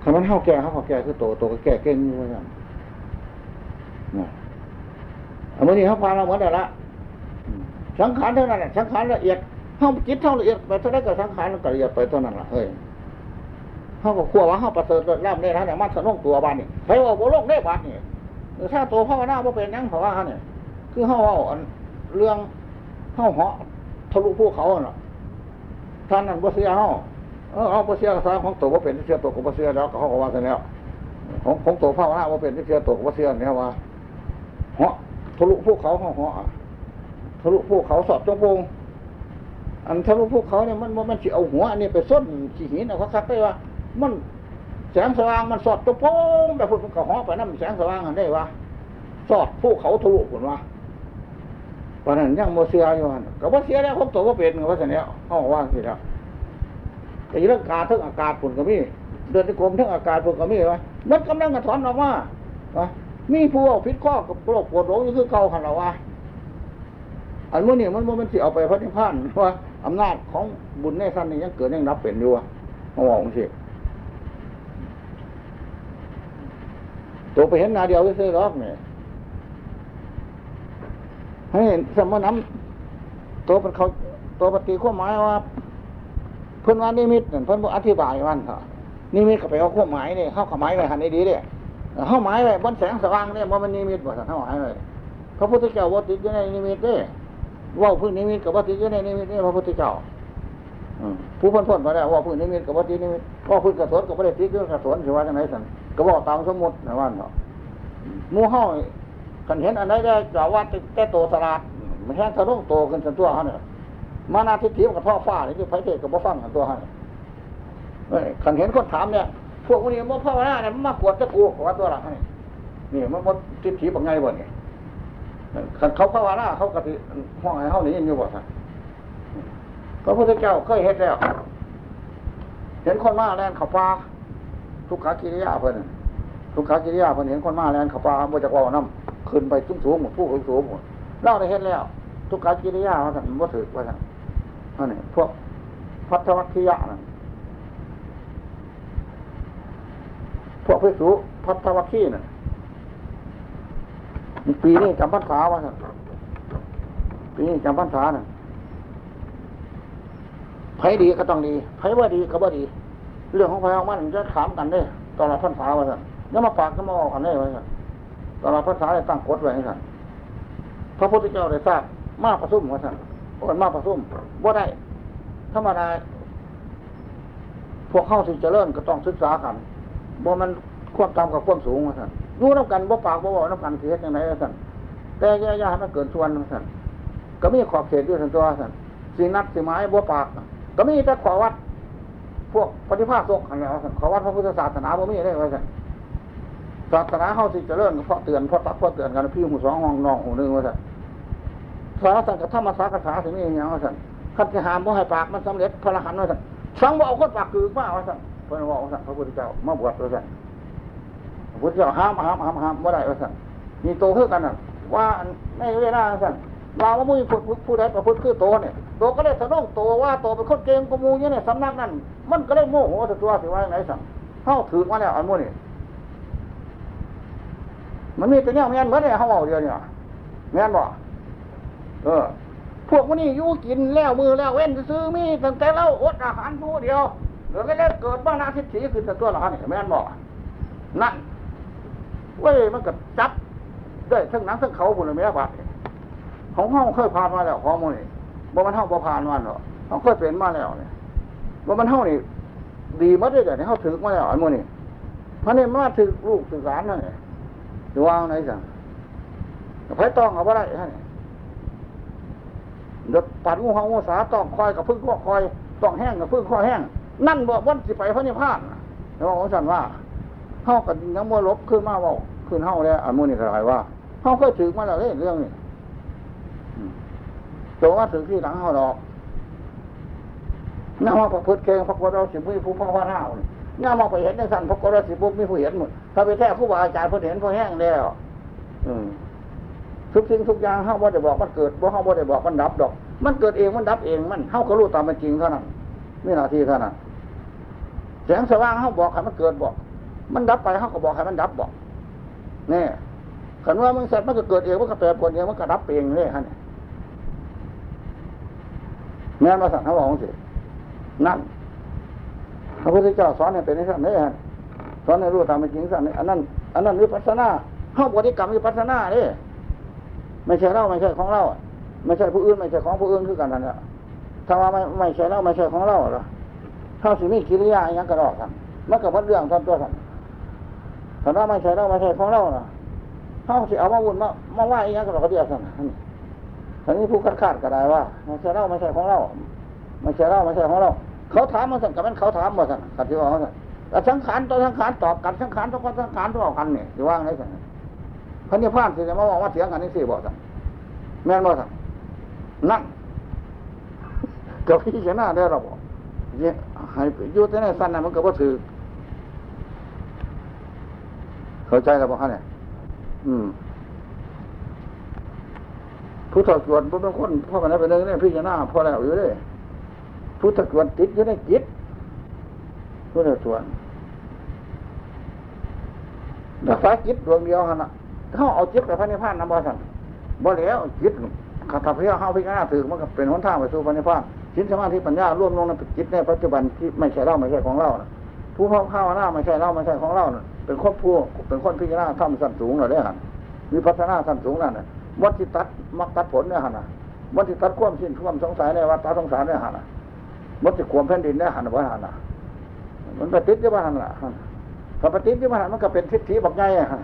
คำนั้นเท่าแก่เขาแก่คือโตโตก็แก่เก่งอยู่ว่าสั่นเอามื่อนี้เขาพาเราเหมือนเดิมละสังขารเท่านั้นแหละสังขารละเอียดเข้าจิตเท่าละเอียดไปเท่าไรก็สังขารละเอียดไปเท่านั้นละเฮ้ยเขาก็ขั้วว่าเขาประเสริฐล่ำได้แล้วเนี่ยมันสนุกตัวบ้านนี่ไปว่าโบโลกได้บ้านนี่ถ้าตัวพ่อหน้าพ่เป็นยังเขาะว่าเนี่ยคือเขาเอาเรื่องเขาเหาะทะลุภูเขาเนาะ ท่านนั้นบ่เสียเขาเออเอาบ่เสียกระซาของตัวว่เป็นที่เสียตัวก็บ่เสียแล้วก็เขาก็ว่ากันแล้ว ของของตัวภาวนาว่าเป็นที่เสียตัวก็บ่เสียเนี่ยว่าเหาะทะลุภูเขาเหาะเหาะทะลุภูเขาสอบจงโปงอันทะลุภูเขาเนี่ยมันมันสิเอาหัวอันนี้ไปส้นขี้หินเอาเขาคักได้ว่า มันแสงสว่างมันสอดจงโปงแบบพุ่นมันก็เหาะไปนั่นแสงสว่างอันได้ว่าสอดภูเขาทะลุพุ่นว่า ราะนั้นยังโมเสียอยู่หันก็บ่เสียแล้วของตัวว่าเป็นก็ว่าซั่นแล้วเขาก็ว่าสิแล้วแต่เรื่องการทั้งอากาศผลก็มีเดินในกรมทั้งอากาศผลก็มีวะมันกำลังกระถอนออกมาวะมีผู้เอาพิษข้อกับโรคปวดหัวอยู่คือเก่าขันเราวะอันมื่อนี่มันมันสิเอาไปพระนิพพานว่าอำนาจของบุญในสั้นนี่ยังเกิดยังรับเป็นอยู่อะเขาบอกสิตัวไปเห็นนาเดียวก็ซื้อรอกเนี่ย ให้เห็นสมน้ำตัวเป็นเขาตัวปฏิข้อหมายว่า เพิ่นว่านิมิตนั่นเพิ่นบ่อธิบายมันเถอะนิมิตก็ไปเอาความหมายเนี่ยเข้าขมายไว้หันได้ดีเด้เข้าหมายไว้บนแสงสว่างเนี่ยมันนิมิตบ่สั่นเข้าหมายไว้พระพุทธเจ้าบ่ติดอยู่ในนิมิตเด้เว่าพื้นนิมิตกับบ่ติดอยู่ในนิมิตเด้พระพุทธเจ้าผู้พ้นพ้นมาแล้วว่าพื้นนิมิตกับบ่ติดนิมิตว่าพื้นกระสนกับบ่ได้ติดอยู่กระสนสิว่าจังไดสั่นก็บอกตามสมมุตินะว่าเนาะมู่เฮา คันเห็นอันใดได้จะว่าแต่โตสลาดมันแห้งทะลุโตขึ้นสันตัวเฮาเนี่ยมานาทิฏฐิกับท่อฟ้านี่คือไผเทศกับบ่ฟังกันตัวให้ขันเห็นคนถามเนี่ย พวกนี้มันภาวนาเนี่ยมันมากวดจะกูว่าตัวหลักนี่มันมันทิฏฐิบังไงบ่เนี่ยขันเขาภาวนาเขากะติห้องไอ้เฮานี่ยังอยู่บ่ท่านพระพุทธเจ้าเคยเห็นแล้ว เห็นคนมาแลนเขาฟ้าทุกขากิริยาเพิ่นทุกขากิริยาเพิ่นเห็นคนมาแลนเขาฟ้าบ่จากว่าน้ำ ขึ้นไปสูงสูงหมดผู้สูงหมดเล่าได้เห็นแล้ว ทุกขากิริยาว่าท่านว่าถือว่าท่านนั่นนี่พวกพัทธวัคคียะนั่นพวกพิสุพัทธวัคคีนั่นปีนี้จำพรรษาว่าท่านปีนี้จำพรรษาน่ะไผดีก็ต้องดีไผว่าดีก็ว่าดี เรื่องของไผของมันจะถามกันได้ตลอดพรรษาว่าท่านยังมาปากก็มาออกกันได้ว่าท่าน ตลอดพรรษาได้ตั้งกฎไว้ให้ท่านพระพุทธเจ้าได้ทราบมาประสุมว่าท่านโอนมาประสุมว่าได้ธรรมดาพวกเข้าสิเจริญก็ต้องศึกษากันบ่มันควบตามกับความสูงว่าท่านรู้น้ำกันบ่ปากบ่บอกน้ำกันเสียจังไหนว่าท่านแต่แย่ๆให้มันเกินส่วนว่าท่านก็มีขอบเขตด้วยท่านตัวท่านสิ่งนัดสิ่งหมายบ่ปาก ก็มีแต่ขอวัด พวกปฏิภาคโศกอะไรว่าท่านขอวัดพระพุทธศาสนาบ่มีได้ว่าท่าน ศาสนาเข้าสิเจริญเพราะเตือนเพราะตักเพราะเตือนกันพี่หูสองห้องนองหูหนึ่งว่าท่นสารสังกับธรรมสากษาถึงนี่อย่างว่าสันขัดจะหามบ่ให้ปากมันสำเร็จพระรหันต์ว่าสันฟังว่าเอาคนปากคือมาว่าสันเพื่อนบอกว่าสันพระพุทธเจ้ามาบวชว่าสันพระพุทธเจ้าห้ามห้ามห้ามห้ามว่าได้ว่าสันมีโตขึ้นกันว่าในเวลาสันเราว่ามุ้ยผู้ผู้ใดประพฤติคือโตเนี่ยโตก็เลยสะดุ้งโตว่าโตเป็นคนเก่งกมูเนี่ยสำนักนั้นมันก็เลยโมโหตัวสิว่าอย่างไรสั่นเข้าถือมาแล้วอันมุ้นี่ มันมีแต่เนี่ยแม่นเมือนเนี่ยเขาเอาเดียวเนี่ยแม่นบ่เออ พวกมันนี่ยู่กินแล้วมือแล้วเว้นซื้อมีตั้งแต่เราอดอาหารผู้เดียวเดี๋ยวก็เลยเกิดบ้านาทิศสีคือตัวเราเนี่ยแม่นบอกนั่นเว้ยมันก็จับได้ทั้งนังทั้งเขาบุญเลยแม่บาดของห้องเคยผ่านมาแล้วของมันนี่บ่มันห้องบ่ผ่านมาหรอกเขาเคยเป็นมาแล้วเนี่ยบ่มันห้องนี่ดีมัดเลยเดี๋ยวนี้เขาถึงมาแล้วอันมันนี่พราะนี่มาถึงลูกถึงหลานนั่นเนี่ย จะวางไหนสั่งไผต้องเอาไ่ได้ฮะเนี่ยเด็กปัดงูหางงูสาต้องคอยกับพึ่งข้อคอย ต้องแห้งกับพึ่งข้อแห้ง นั่นบอกวันสิไปพระนิพพานแล้วบอกสันว่าเฮากับยังมัวลบขึ้นมาว่าขึ้นเฮาแล้วอันมูนี่กระไรว่าเฮาก็ถือมาแล้วเรื่องนี้โจว่าถือที่หลังเฮาดอกน่ามาประพฤติเก่งพระโกเราสิบุผู้พระว่าเฮาน่ามาไปเห็นในสันพระกรสิบุมีผู้เห็นหมดถ้าไปแท้ผู้บาอาจารย์ผู้เห็นผู้แห้งแล้ว อืมทุกสิ่งทุกอย่างเฮาบ่ได้บอกมันเกิดบ่เฮาบ่ได้บอกมันดับดอก มันเกิดเองมันดับเองมันเฮาก็รู้ตามเป็นจริงเท่านั้นไม่หน้าที่เท่านั้นแสงสว่างเฮาบอกให้มันเกิดบอก มันดับไปเฮาก็บอกให้มันดับบอกนี่ขันว่ามันเสร็จมันก็เกิดเองมันก็แปรปรวนเองมันก็ดับเองเลยฮะเนี่ยแม่มาสั่งเขาบอกสินั่น พระพุทธเจ้าสอนให้เป็นนิสัยนี่ฮะสอนให้รู้ตามเป็นจริงสั่นนี่อันนั้นอันนั้นวิปัสสนาเฮาบริกรรมวิปัสสนาเนี่ยไม่ใช่เราไม่ใช่ของเราไม่ใช่ผู้อื่นไม่ใช่ของผู้อื่นคือกันนั่นแหละถ้าว่าไม่ไม่ใช่เราไม่ใช่ของเราหรอเท่าสิมีกิริยาอย่างกระดอกกันมันกับวัดเรื่องทำตัวกันแต่ว่าไม่ใช่เราไม่ใช่ของเรานะเท่าสิเอามาวุ่นมามาว่าอย่างกระดอกเดียกันทีนี้ผู้คัดค้านก็ได้ว่าไม่ใช่เราไม่ใช่ของเราไม่ใช่เราไม่ใช่ของเรา เขาถามมาสั่งกับมันเขาถามมาสั่งกับที่ว่าสั่งแต่สังขารตัวสังขารตอบกันสังขารตัวคนสังขารตัวกันเนี่ยที่ว่างไรสั่งพันธุ์พานสิจะมาบอกว่าเสียงกันนี่สิบอกสั่งแม่นบอกสั่งนั่นกับพี่ชนะได้เราบอกเนี่ยให้อยู่แต่ในสั้นนั้นมันก็บ่ถือเข้าใจแล้วบอกฮะเนี่ยอืมผู้ถอดส่วนผู้เป็นคนพ่อกันนั้นเป็นเรื่องนี้พี่ชนะพอแล้วอยู่เลย ผู้ถอดส่วนติดอยู่ในจิตผู้ถอดส่วนแต่ฟ้าจิตดวงเดียวฮะนะเขาเอาจิตกับพระนิพพานนำมาสันบ่แล้วจิตขัดทับเพียเข้าพิจารณาถือมันก็เป็นหนทางไปสู่พระนิพพานสินสมาธิปัญญาร่วมลงในจิตในปัจจุบันที่ไม่ใช่เราไม่ใช่ของเรานะผู้เข้าข้าวหน้าไม่ใช่เราไม่ใช่ของเรานะเป็นคนผู้เป็นคนพิจารณาทำสั้นสูงเราได้ฮะมีพัฒนาสั้นสูงนั่นนะวัดที่ตัดมักตัดผลเนี่ยฮะนะวัดที่ตัดควมสิ้นควมสงสัยในวัดตัดสงสารเนี่ยฮะนะ วัดที่ขวมแผ่นดินเนี่ยฮะนะวัดฮะนะมันปฏิจจ์บ้านละถ้าปฏิจจ์บ้านมันก็เป็นทิฏฐิบักไงฮะ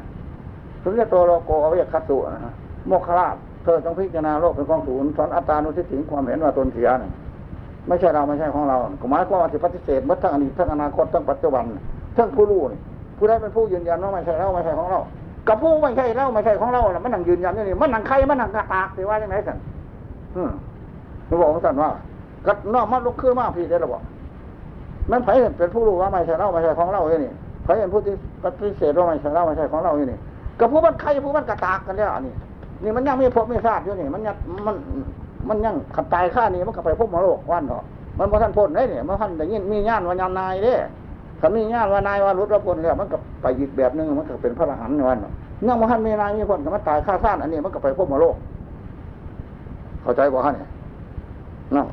ถึงจะโตโลโกอวิยคัตสุนะโมคคลาภเธอต้องพิจารณาโลกเป็นของศูนย์สอนอัตตานุทิฏฐิความเห็นว่าตนเสียนะไม่ใช่เราไม่ใช่ของเราหมายความว่าสิปฏิเสธมัทั้งอดีตทั้งอนาคตทั้งปัจจุบันทั้งผู้รู้นี่ผู้ใดเป็นผู้ยืนยันว่าไม่ใช่เราไม่ใช่ของเรากับผู้ไม่ใช่เราไม่ใช่ของเราแหละมันนั่งยืนยันนี่มันนั่งใครมันนั่งกระตากสิว่าอย่างไรสันอืมเขาบอกสันว่า กัดนอกมันลุกขึ้นมากพี่ได้หรอบอกมันไผ่เป็นผู้รู้ว่าไม่ใช่เราไม่ใช่ของเราอย่างนี้ไผ่เป็นผู้ที่ปฏิเสธว่าไม่ใช่เราไม่ใช่ของเราอย่างนี้กับผู้มันใครผู้มันกระตากกันแล้วนี่นี่มันยังไม่พบไม่ทราบอยู่นี่ มันยังมันมันยังขัดตายข้านี่มันก็ไปพบมรโลกวันเนาะมันพอท่านพ้นได้เนี่ยมันท่านแต่ยินมีญาณวันยานนายเด้ถ้ามีญาณวานายว่ารุดรับพ้นแล้วมันก็ไปอีกแบบหนึงมันก็เป็นพระอรหันต์วันเนาะเนื่องมาท่านมีนายมีพ้นก็มันตายข้าท่านอันนี้มันก็ไปพบมรโลกเข้าใจบ่ฮะเนี่ยนั่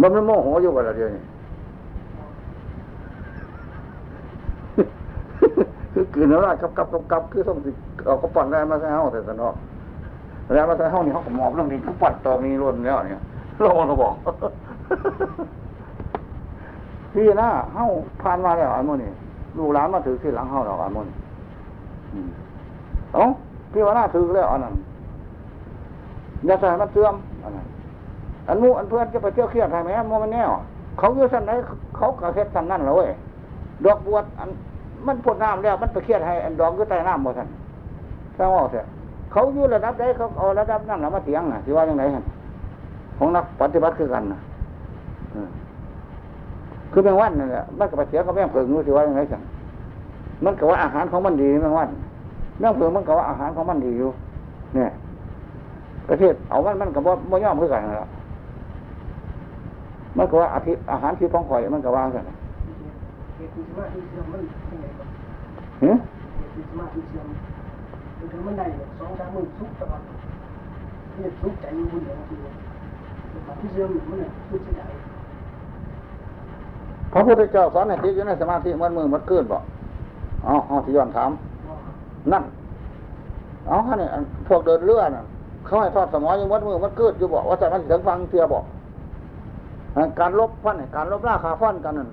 มันไมันโมโหอยู่ว่าละเดียวนี่คือกินแล้วได้กับกับกับกับคือต้องสิเอาเขาปั่นแรงมาใส่ห้องแต่สนอกแรงมาใส่ห้องนี่เขาก็หมอบเรื่องนี้เขาปั่นต่อมีรุ่นแล้วเนี่ยเราเราบอกพี่นะเฮ้าผ่านมาแล้วอันโมนี่ลูกหลานมาถือที่หลังเฮ้าดอกอันโมนี่เอ้าพี่ว่าน่าถือแล้วอันนั้นยาใส่มันเสื่อมอันนั้น อันมูอันเพื่อนจะไปเที่ยวเครียดใครไหมมมันแน่เขาอยู่สันไหนเขากระเฮ็ดสันนั่นเลยดอกบวชอันมันพ่นน้ำแล้ว มันไปเครียดให้อันดองก็ใต้น้ำหมดท่านแสดงว่าเสียเขาอยู่ระดับใดเขาเอาระดับนั่นแล้วมาเถียงน่ะที่ว่าอย่างไรท่านของนักปฏิบัติคือกันนะอืมคือแมงวันนั่นแหละมันก็ไปเสียกับแมงเพิงรู้สิว่าอย่างไรสั่งมันก็ว่าอาหารของมันดีแมงวันแมงเพิงมันก็ว่าอาหารของมันดีอยู่ เนี่ย ประเทศเอามันมันก็บ่บ่ย่อมคือกันนั่นแหล้ว มันก็ว่าอาทิอาหารที่ท้องข่อย มันก็ว่ากันเหตุสมาธิเสื่อมมันเป็นไงบ้างเฮ้ยเหตุสมาธิเสื่อมมันถึงมันได้สองสามหมื่นทุกตลอดเนี่ยทุกใจอยู่คนเดียวคือสมาธิเสื่อมมันเนี่ยทุกใจพระพุทธเจ้าสอนให้ติดอยู่ในสมาธิมันมือมันขึ้นบอกอ๋ออ๋อที่ย้อนถาม นั่นเอ๋อเนี่ยอันพวกเดินเรือน่ะเขาให้ทอดสมอยังมัดมือมันเกิดอยู่บอกว่าแต่มันถึงฟังเทียบอกอัน การลบฟันการลบล่าขาฟันกันนั่น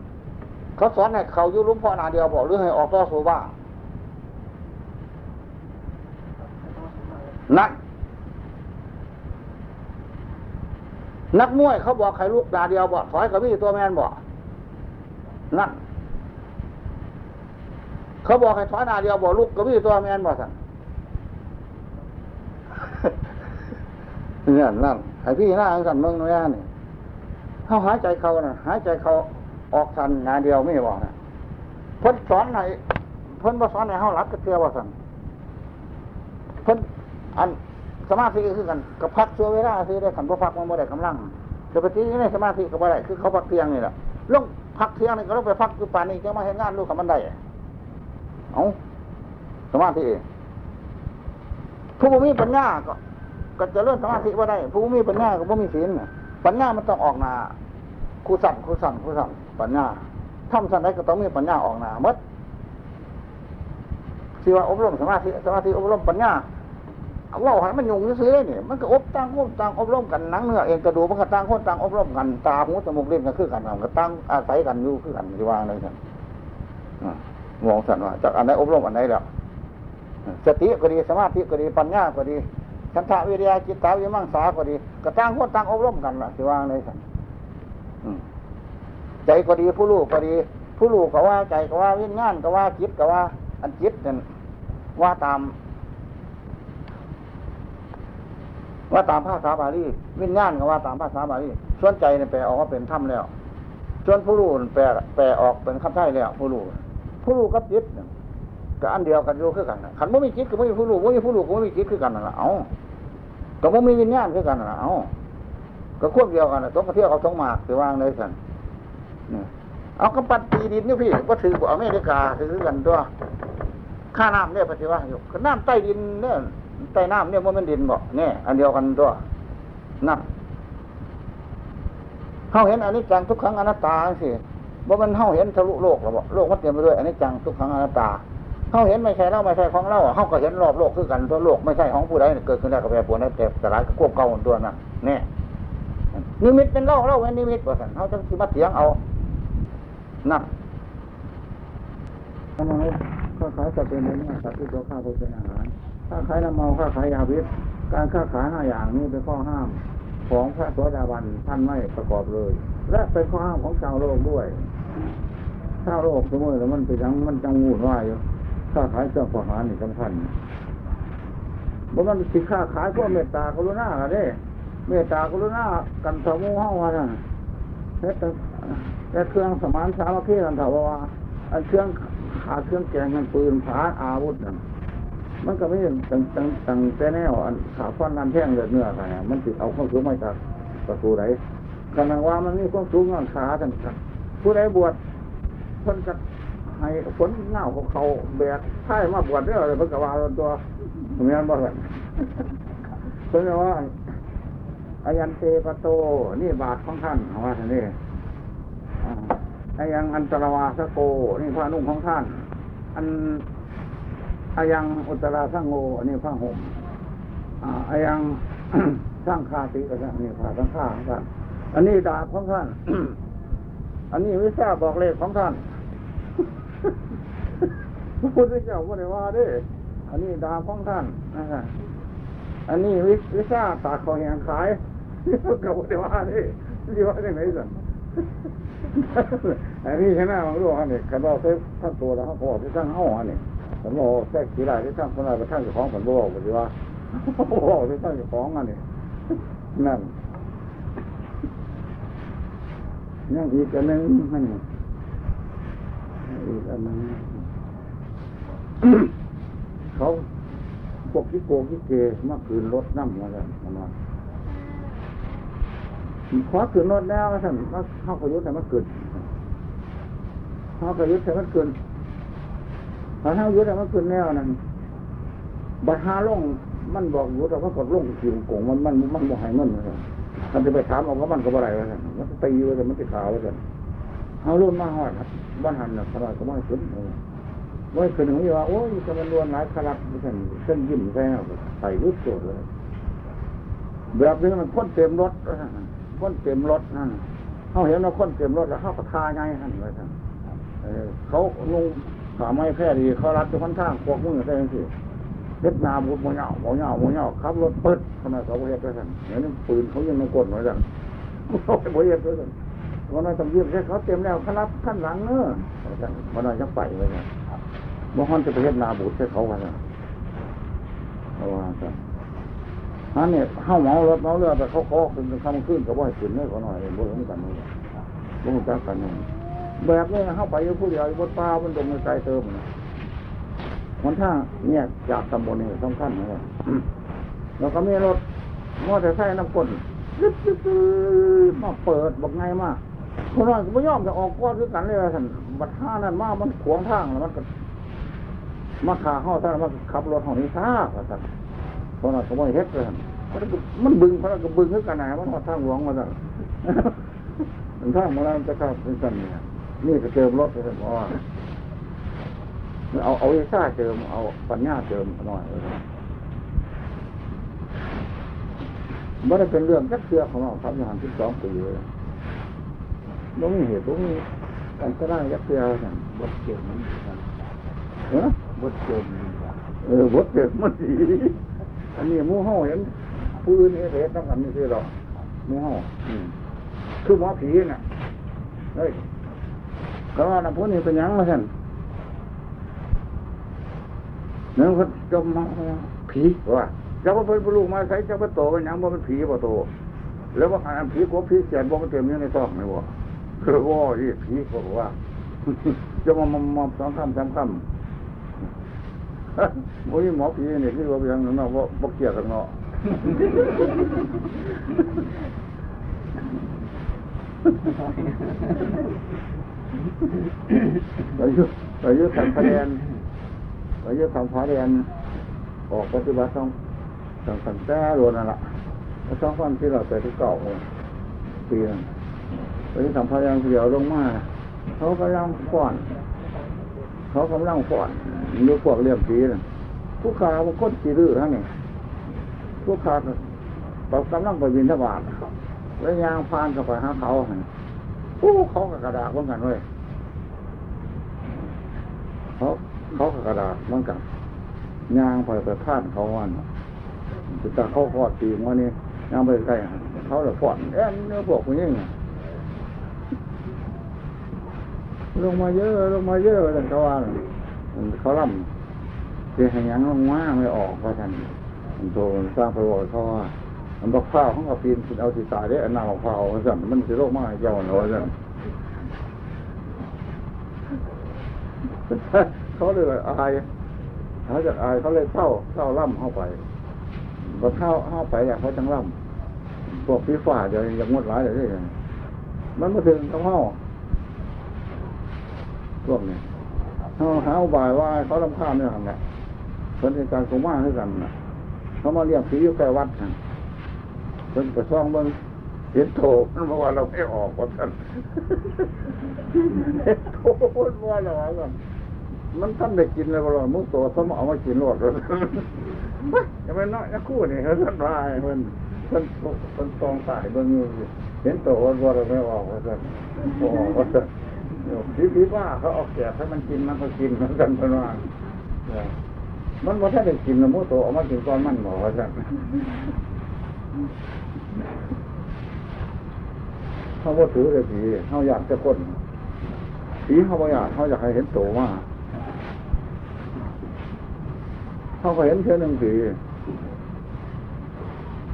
เขาสอนให้เขายุลุ่มพ่อหนาเดียวบอกหรือให้ออกต่อสู้บ้างนั่นนักมวยเขาบอกใครลูกตาเดียวบอกถอยกับพี่ตัวแมนบอกนั่นเขาบอกให้ถอยหนาเดียวบอกลูกกับพี่ตัวแมนบอกสั่นเนี่ยนั่นให้พี่หน้าสั่นเมืองน้อยนี่ เขาหายใจเขาน่ะ หายใจเขาออกสันหนาเดียวไม่บอกนะเพิ่นสอนให้เพิ่นบ่สอนให้เฮารับกระเทือว่าสันเพิ่นอันสมาธิคือกันกับพักชั่วเวลาซื้อได้ขันบ่พักมันบ่ได้กำลังเดี๋ยวไปที่ในสมาธิก็บ่ได้คือเขาพักเที่ยงนี่แหละลงพักเที่ยงนี่ก็ต้องไปพักอยู่ป่านนี้จะมาเห็นงานลูกกับมันได้เอาสมาธิผู้มีปัญญาก็ก็จะเริ่มสมาธิว่าได้ ผู้มีปัญญาก็บ่มีศีลนะ ปัญญามันต้องออกหนาครูสั่นครูสั่นครูสั่นปัญญาทำสั่นได้ก็ต้องมีปัญญาออกหนาหมดที่ว่าอบรมสมาธิสมาธิอบรมปัญญาเว่าให้มันยุงซื้อๆนี่มันก็อบตั้งอบตั้งอบรมกันนังเนื้อเองกระดูกมันก็ตั้งคนตั้งอบรมกันตาหูจมูกลิ้นก็คือกันมันก็ตั้งอาศัยกันอยู่คือกันที่วางเลยกันอ่ามองสันว่าจากอันไหนอบรมอันไหนแล้วสติก็ดีสมาธิก็ดีปัญญาก็ดี ฉันทะวิริยะจิตตาวิมังสาก็ดีก็ตั้งคนตั้งอบรมกันล่ะที่วางเลยสันใจก็ดีผู้รู้ก็ดี ผู้รู้ก็ว่าใจก็ว่าวิญญาณก็ว่าจิตก็ว่า อันจิตนั่นว่าตาม ว่าตามภาษาบาลีวิญญาณก็ว่าตามภาษาบาลีส่วนใจนี่แปลออกว่าเป็นธรรมแล้วส่วนผู้รู้นั่นแปลแปลออกเป็นคำไทยแล้ว ผู้รู้ผู้รู้กับจิตก็อันเดียวกันอยู่คือกันขันไม่มีจิตก็ไม่มีผู้รู้ไม่มีผู้รู้ก็ไม่มีจิตคือกันนั่นแหละเอา ก็ไม่มีวิญญาณคือกันนะเอาก็ควบเดียวกันนะต้องกระเที่ยวเขาต้องหมากถือวางเลยสันเอากำปั้นตีดินนี่พี่ก็ถือเอาอเมริกาถือกันตัวค่าน้ำเนี่ยปฏิวัติอยู่ก็น้ำใต้ดินเนี่ยใต้น้ำเนี่ยมันเป็นดินบอกเนี่ยอันเดียวกันตัวนั่นเขาเห็นอันนี้จังทุกครั้งอนัตตาสิว่ามันเขาเห็นทะลุโลกหรอบอกโลกมันเต็มไปด้วยอันนี้จังทุกครั้งอนัตตา เขาเห็นไม่ใช่เราไม่ใช่ของเราเขาก็เห็นรอบโลกคือกันตัวโลกไม่ใช่ของผู้ใดเกิดขึ้นได้กับแปรปรวนได้แต่สลายก็ควบเก่าตัวนั้นเนี่ยนิมิตเป็นเล่าเล่าเป็นนิมิตว่าสันเขาจะมาเถียงเอานั่นทำไมค้าขายจะเป็นเนื้อสัตว์ที่ตัวข้าเป็นอาหารค้าขายน้ำเมาค้าขายยาพิษการค้าขายห้าอย่างนี้เป็นข้อห้ามของพระโสดาบันท่านไม่ประกอบเลย และเป็นข้อห้ามของชาวโลกด้วยชาวโลกสมมติแล้วมันไปยังมันจังงูว่าอยู่ ค้าขายเครื่องอหารนี่สำคัญบ่มันสิค้าขายพวกเมตตากรุณากันเด้เมตตากรุณากันสมูห้าวันน่ะเฮ็ดแต่แต่เครื่องสมานสามัคคีกันเถอะว่าอันเครื่องขาเครื่องแกงมันปืนผาอาวุธนั่นมันก็ไม่ตั้งตั้งตั้งแต่แนวอันขาฟันนันแท่งเลือดเนื้อกันมันติเอาเข้าสูงมาจากประตูไหนขณะว่ามันมีความสูงงานขาทั้งกันผู้ใดบวชเพิ่นจะ ให้ผลเงาของเขาแบกไถ่มาบวชเด้อเลยพิ่นก็ว่าตัวเมือนบ่กันเพิ่นก็ว่าอายันเตปโตนี่บาทของท่านเอาว่าท่านนี่อาอายังอันตรวาสโก นี่ผ้านุ่งของท่าน อันอายังอุตราสังโงนนี้ผ้าห่มอาอายังสร้างคาติก็ได้นี่ผ้าสังฆางท่านอันนี้ดาบของท่าน อันนี้วิชาบอกเลขของท่าน พระพุทธเจ้าไม่ได้ว่าเด้ อันนี้ดาของท่านอันนี้วิวิชาตาของแหงขายก็ไม่ได้ว่าเด้ที่ว่าอย่างไรสั่นอันนี้ชนะมันรู้อันนี้กันว่าเซ็ทั้งตัวแล้วเขาบอกที่ทั้งห้องอันนี้ผมบอกแทรกสีลายที่ทั้งคนอะไรไปทั้งเจ้าของผมบอกว่าว่าบอกที่ทั้งเจ้าของอันนี้นั่นยังอีกอันหนึงนั่น อีกอันนึงเขาพวกที่โกงที่เกมาคืนรถน้ำมาแล้วมันว่าขอคืนรถแล้วท่านมาเข้าประยุทธ์แต่มันเกิดเข้าประยุทธ์แต่มันเกินพอเข้ายุทธ์แต่มันเกินแนวนั้นบัตรหาล่งมันบอกอยู่แต่ว่ากดล่องขี่โกงมันมันมันบอกให้เงินเลยท่านจะไปถามเอาก็มันก็บ่ได้ว่าท่านมันตีไว้แต่มันติขาวไว้ท่านเอารุ่นมาหอดครับ บ้านหันนะขนาดก็ไม่ขึ้นเลยเมื่อคืนนี้ว่าโอ้ยจะมันรวนหลายคลับฉันเส้นยิ้มแค่ใส่รุดโจดเลย แบบนี้มันค้นเต็มรถค้นเต็มรถนั่นเขาเห็นว่าค้นเต็มรถแล้วเขาก็ทาไงท่านเลยท่านเขานุ่งขาไม้แค่ดีเขารัดจะค่อนข้างพวกมึงใช่ไหมสิเล็ดนาบุญโมเงาโมเงาโมเงาขับรถเปิดขนาดเขาเฮ็ดด้วยท่านเห็นปืนเขายังมากดหน่อยท่านเขาไปเฮ็ดด้วยท่าน วันนั้นตำรวจเขาเต็มแล้วเขารับขั้นหลังเนอะวันนั้นยังไปเลยนะบางคนจะไปเฮ็ดนาบุตรให้เขากันนะเพราะว่าจ้ะฮะเนี่ยเข้าเมารถเมาเรือแต่เขาขอขึ้นคำขึ้นก็บ่ให้ขึ้นเลยเขาหน่อยบ่รู้กันนี่บ่รู้จักกันนี่แบบนี้เข้าไปอยู่ผู้เดียวบนป่าบนดงไกลเติมนะมันถ้าเนี่ยจากตำบลนี่สำคัญนะครับแล้วก็มีรถมอเตอร์ไซค์น้ำก้นยึดยึดมาเปิดบอกไงมาก คนน้อยก็ไม่ยอมจะออกก้อนคือกันเลยว่าท่านบัดห้านั่นมามันขวางทางแล้วมันก็มาขาห้าท่านมาขับรถห้องนี้ซ่าท่านเพราะนั้นก็ไม่เฮ็ดเลยมันมันบึงเพราะนั้นก็บึงขึ้นกันไหนมันมาทางหลวงมาสั่นมันทางมาแล้วจะขับเป็นสันเนี่ยนี่ก็เจิมรถเลยเพราะว่าเอาเอาเอซ่าเจิมเอาปัญญาเจิมหน่อยเลยม่ได้เป็นเรื่องกัดเชือของเราทำอย่างที่สองปีเลย ไม่มีเหตุไม่มีการก็ได้กัดเชือกสั่นบทเกี่ยวมันดีครับเออบทเกี่ยวมันดีครับเออบทเกิดมันดีอันนี้หมู่เฮาเห็นผู้อื่นเฮ็ดเฮ็ดต้องกันนี่คือหรอกหมู่เฮาอืมคือหมอผีน่ะเฮ้ยก็ว่าน่ะผู้นี้เป็นหยังมาสั่นนั่นเขาจมมาผีว่าเจ้าก็เป็นลูกมาใส่เจ้าก็โตเป็นหยังบ่เป็นผีบ่โตแล้วว่าอันผีกบผีเสียนบ่มันเต็มอยู่ในซอกไหมวะคือว่าที่ผีบอกว่าจะมามามาสองคำสามคำโอ้ยหมอผีเนี่คือว่าอย่างนั้นเนาะว่าบ่เกี่ยวกันเนาะอายุอายุทำพระแดนอายุทำพระแดนออกปฏิบัติต้องต้องตั้งแต่โดนนั่นละแล้วสองวันที่เราไปที่เก่าเลยปีนั้น อายุทำพระแดนเดียวลงมาเขากำลังฟ้อน เขากำลังฟ้อนมีพวกเลี้ยงผีนะผู้ขาบางคนขี่รื้อฮะนี่ผู้ขาก็กำลังไปบินทบาทแล้วยางพานเข้าไปหาเขาหั่นโอ้เขากับกระดาษเหมือนกันเว้ยเขาเขากับกระดาษเหมือนกันยางไปไปพาดเขาวันจะตาเขาฟอดตีมวันนี้ยางไปใกล้เขาเลยฟอดเอ้ยเนื้อพวกคนนี้ไง ลงมาเยอะลงมาเยอะเลยเขาว่าเขาล่ำเสียหยังลงมาไม่ออกเพราะท่านมันโตสร้างประวัติเขาว่ามันบอกข้าวของกับปีนเอาสิตายได้อันนาของข้าวสั่นมันสิโรคมากเจ้าเนาะสั่นเขาเลยอายเขาจะอายเขาเลยเศร้าเศร้าล่ำเข้าไปพอเข้าเข้าไปอย่างเขาจังล่ำพวกพี่ฝ่าเดี๋ยวยังงดร้ายเลยที่มันมาถึงต้องเข้า พวกนี้เขาหาอุบายว่าเขาลำคาญเนี่ยทำไงคนในการกงมาด้กันนะเขามาเรียกผีอยู่ใกล้วัดกันเพิ่นไปซ่องเบิ่งเห็นโถมันบอกว่าเราไม่ออกว่าท่านเห็นโถมันว่าเราว่ากันมันท่านได้กินเลยบ่ล่ะมุกโตสมอามากินรดเลยย่าไปน้อยนะคู่นี่เขาท่านรายมันท่านท่านตองสายเบิ่งเห็นโตวันว่าเราไม่ออกว่าท่านออกว่าท่าน พี่พี่ว่าเขาเออกแกะให้มันกินมันก็กินเหมือนกันเพิ่นว่ามันบ่ทันได้กินนะมุกโตเอามากินก่อนมันบอกว่าท่านเขาบ่ถือเลยผีเขาอยากจะคนผีเขาบ่อยากเขาอยากให้เห็นโตมากเขาก็เห็นเช่นหนึ่งสี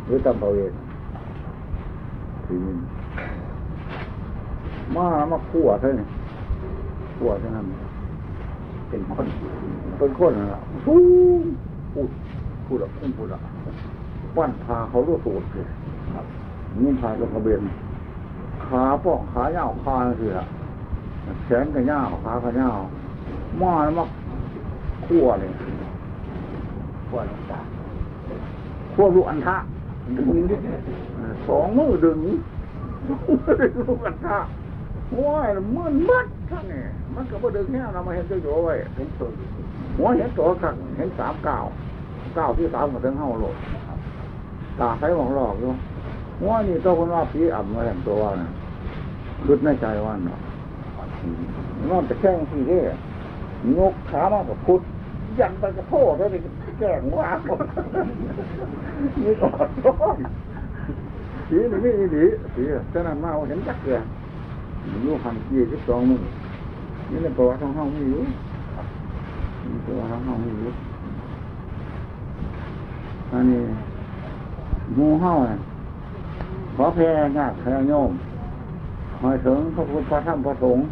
หรือตำเปาเองสีมินมามาขั่วเท่านี้ ขั่วเท่านั้นเป็นคนเป็นคนนั่ะฟูพูดพูดอะพูดพูดอะปั้นพาเขาลูกสูตรเลยครับนี่พาลงกระเบนขาป้องขาเน่าวขาคือละแขนก็เน่าวขาก็เน่าวมาแล้วมาขั่วเลยพวกหลงตาพวกลูกอันทะสองมือดึงลูกอันทะว้ายมืดมัดท่านนี่ มันก็บ่ดึงแค่เรามาเห็นเจ้าโยไว้เป็นตัวหัวเห็นตัวขักเห็นสามเก้าเก้าที่สามมาถึงเฮาโลดตาใครมองหลอกอยู่หัวนี่ตัวคนว่าผีอ่ำมาแต่งตัวว่านะคิดในใจว่าเนาะนอนแต่แข้งที่เด้งกขามากับพุทธยันไปกระโพดแล้วนี่แกล้งว่าหมดนี่กอดร้อนผีหนี่ไม่ดีผีฉะนั้นมาเอาเห็นจักเดียวอยู่หันยี่สิบสองมือ นี่ในประวัติของเฮาไม่อยู่นี่ประวัติของเฮาไม่อยู่อันนี้หมูเฮาน่ะขอแพ้ญาติแพ้โยมหมายถึงพระพุทธพระธรรมพระสงฆ์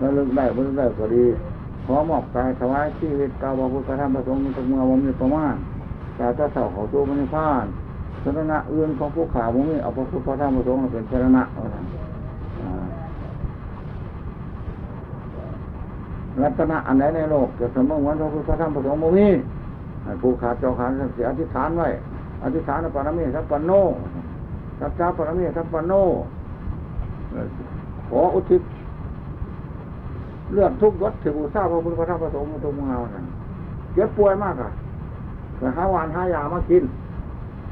ระลึกได้ระลึกได้ก็ดีขอมอบกายถวายชีวิตกาวพระพุทธพระธรรมพระสงฆ์มีตรงเมื่อวันมีประมาณกาเจ้าสาเขาสู้มันพานชนะเอื่นของผู้ข่าวมันมีเอาพระพุทธพระธรรมพระสงฆ์เป็นชนะเอาล่ะอ่า รัตนะอันไหนในโลกจะสมอเหมือนพระพุทธพระธรรมพระสงฆ์มันมีผู้ขาดเจ้าขาดเสียอธิษฐานไว้ อธิษฐานปรมีสัพปนโนสัจจาปรมีสัพปนโนขออุทิศเรื่องทุกข์ยศถือบูชาพระพุทธพระธรรมพระสงฆ์มาตรงเงานั่นเจ็บป่วยมากอะไปหาวานหายามากิน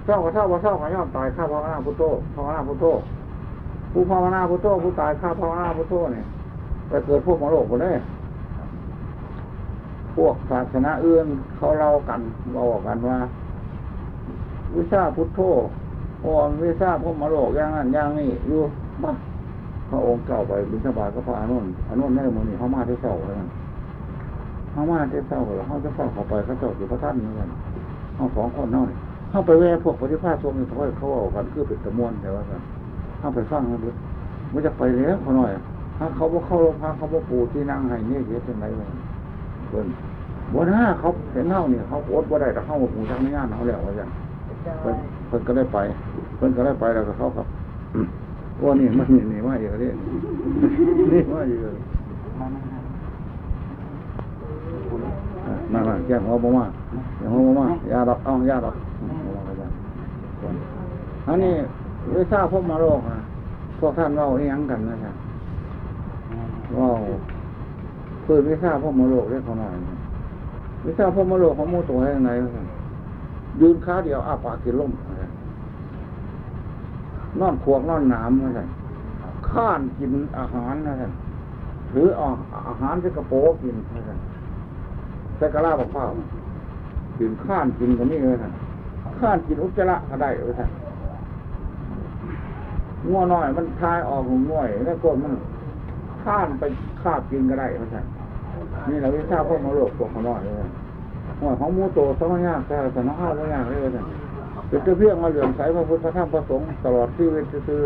เศร้าก็เศร้าก็เศร้าก็ย่อมตายข้าภาวนาพุทโธภาวนาพุทโธผู้ภาวนาพุทโธผู้ตายข้าภาวนาพุทโธเนี่ยไปเกิดพวกมรโลกคนได้ พวกศาสนาอื่นเขาเล่ากันบอกกันว่า วิชาพุทโธอ่อนวิชาพวกมรโลกอย่างนั้นอย่างนี้อยู่บ้าพระองค์เก่าไปบิณฑบาตก็พระอนุนอนุนได้มือนี่เขามาที่เศร้าแล้วกันเขามาที่เศร้าแล้วเขาจะเศร้าเขาไปเขาเจ้าอยู่พระท่านเหมือนกันเขาสองคนนาะนี่เขาไปแว่พวกปฏิภาณทรงนี่เขาเขาเอากันคือเป็นตะมวนแต่ว่ากันเขาไปฟังเขาดูมันจะไปเลี้ยเขาหน่อยถ้าเขาบ่เข้าโรงพักเขาบ่ปูที่นั่งให้เนี่ยเฮ็ดจังไดวะเพิ่นบ่น่าเขาเห็นเฮานี่เขาอดบ่ได้แต่เฮาบ่ฮู้จักในงานเฮาแล้วว่าจังเพิ่นเพิ่นก็ได้ไป เพิ่นก็ได้ไปแล้วก็เขาครับว่านี่มันนี่นี่มาอีกแล้วนี่นี่มาอีกแล้วมามามาอะมามาแก้หัวบ่มาแก้หัวบ่มาอย่าดอกเอาอย่าดอกอืมบ่มาก็ได้อันนี้วิชาพวกมาโลกนะพวกท่านเว้าอีหยังกันนะจ๊ะว้าว เปิดวิชาพ่อมโลกได้เขาหน่อยวิชาพ่อมโลกของโมตัวให้ยังไงยืนขาเดียวอาปากกินล่มว่าท่านอนขวกนอนหนามว่าท่านข้านกินอาหารนะท่านถืออาอาหารใส่กระโปงกินว่าท่านใส่กระลาบอกเปล่ากินข้านกินก็มีว่าท่านข้านกินอุจจาระก็ได้ว่าท่านง่วน้อยมันทายออกของง่วยแล้วก็มัน ข้ามไปคาบกินก็ได้เขาใช่นี่เราวิชาพวกมรโลกพวกขน้อยเลยหัวของมูโตสมัยยากแต่แต่น้องข้าวไม่ยากเลยท่านเป็นเจ้าเพียงมาเหลื่อมใสพระพุทธธรรมพระสงฆ์ตลอดชีวิตคือ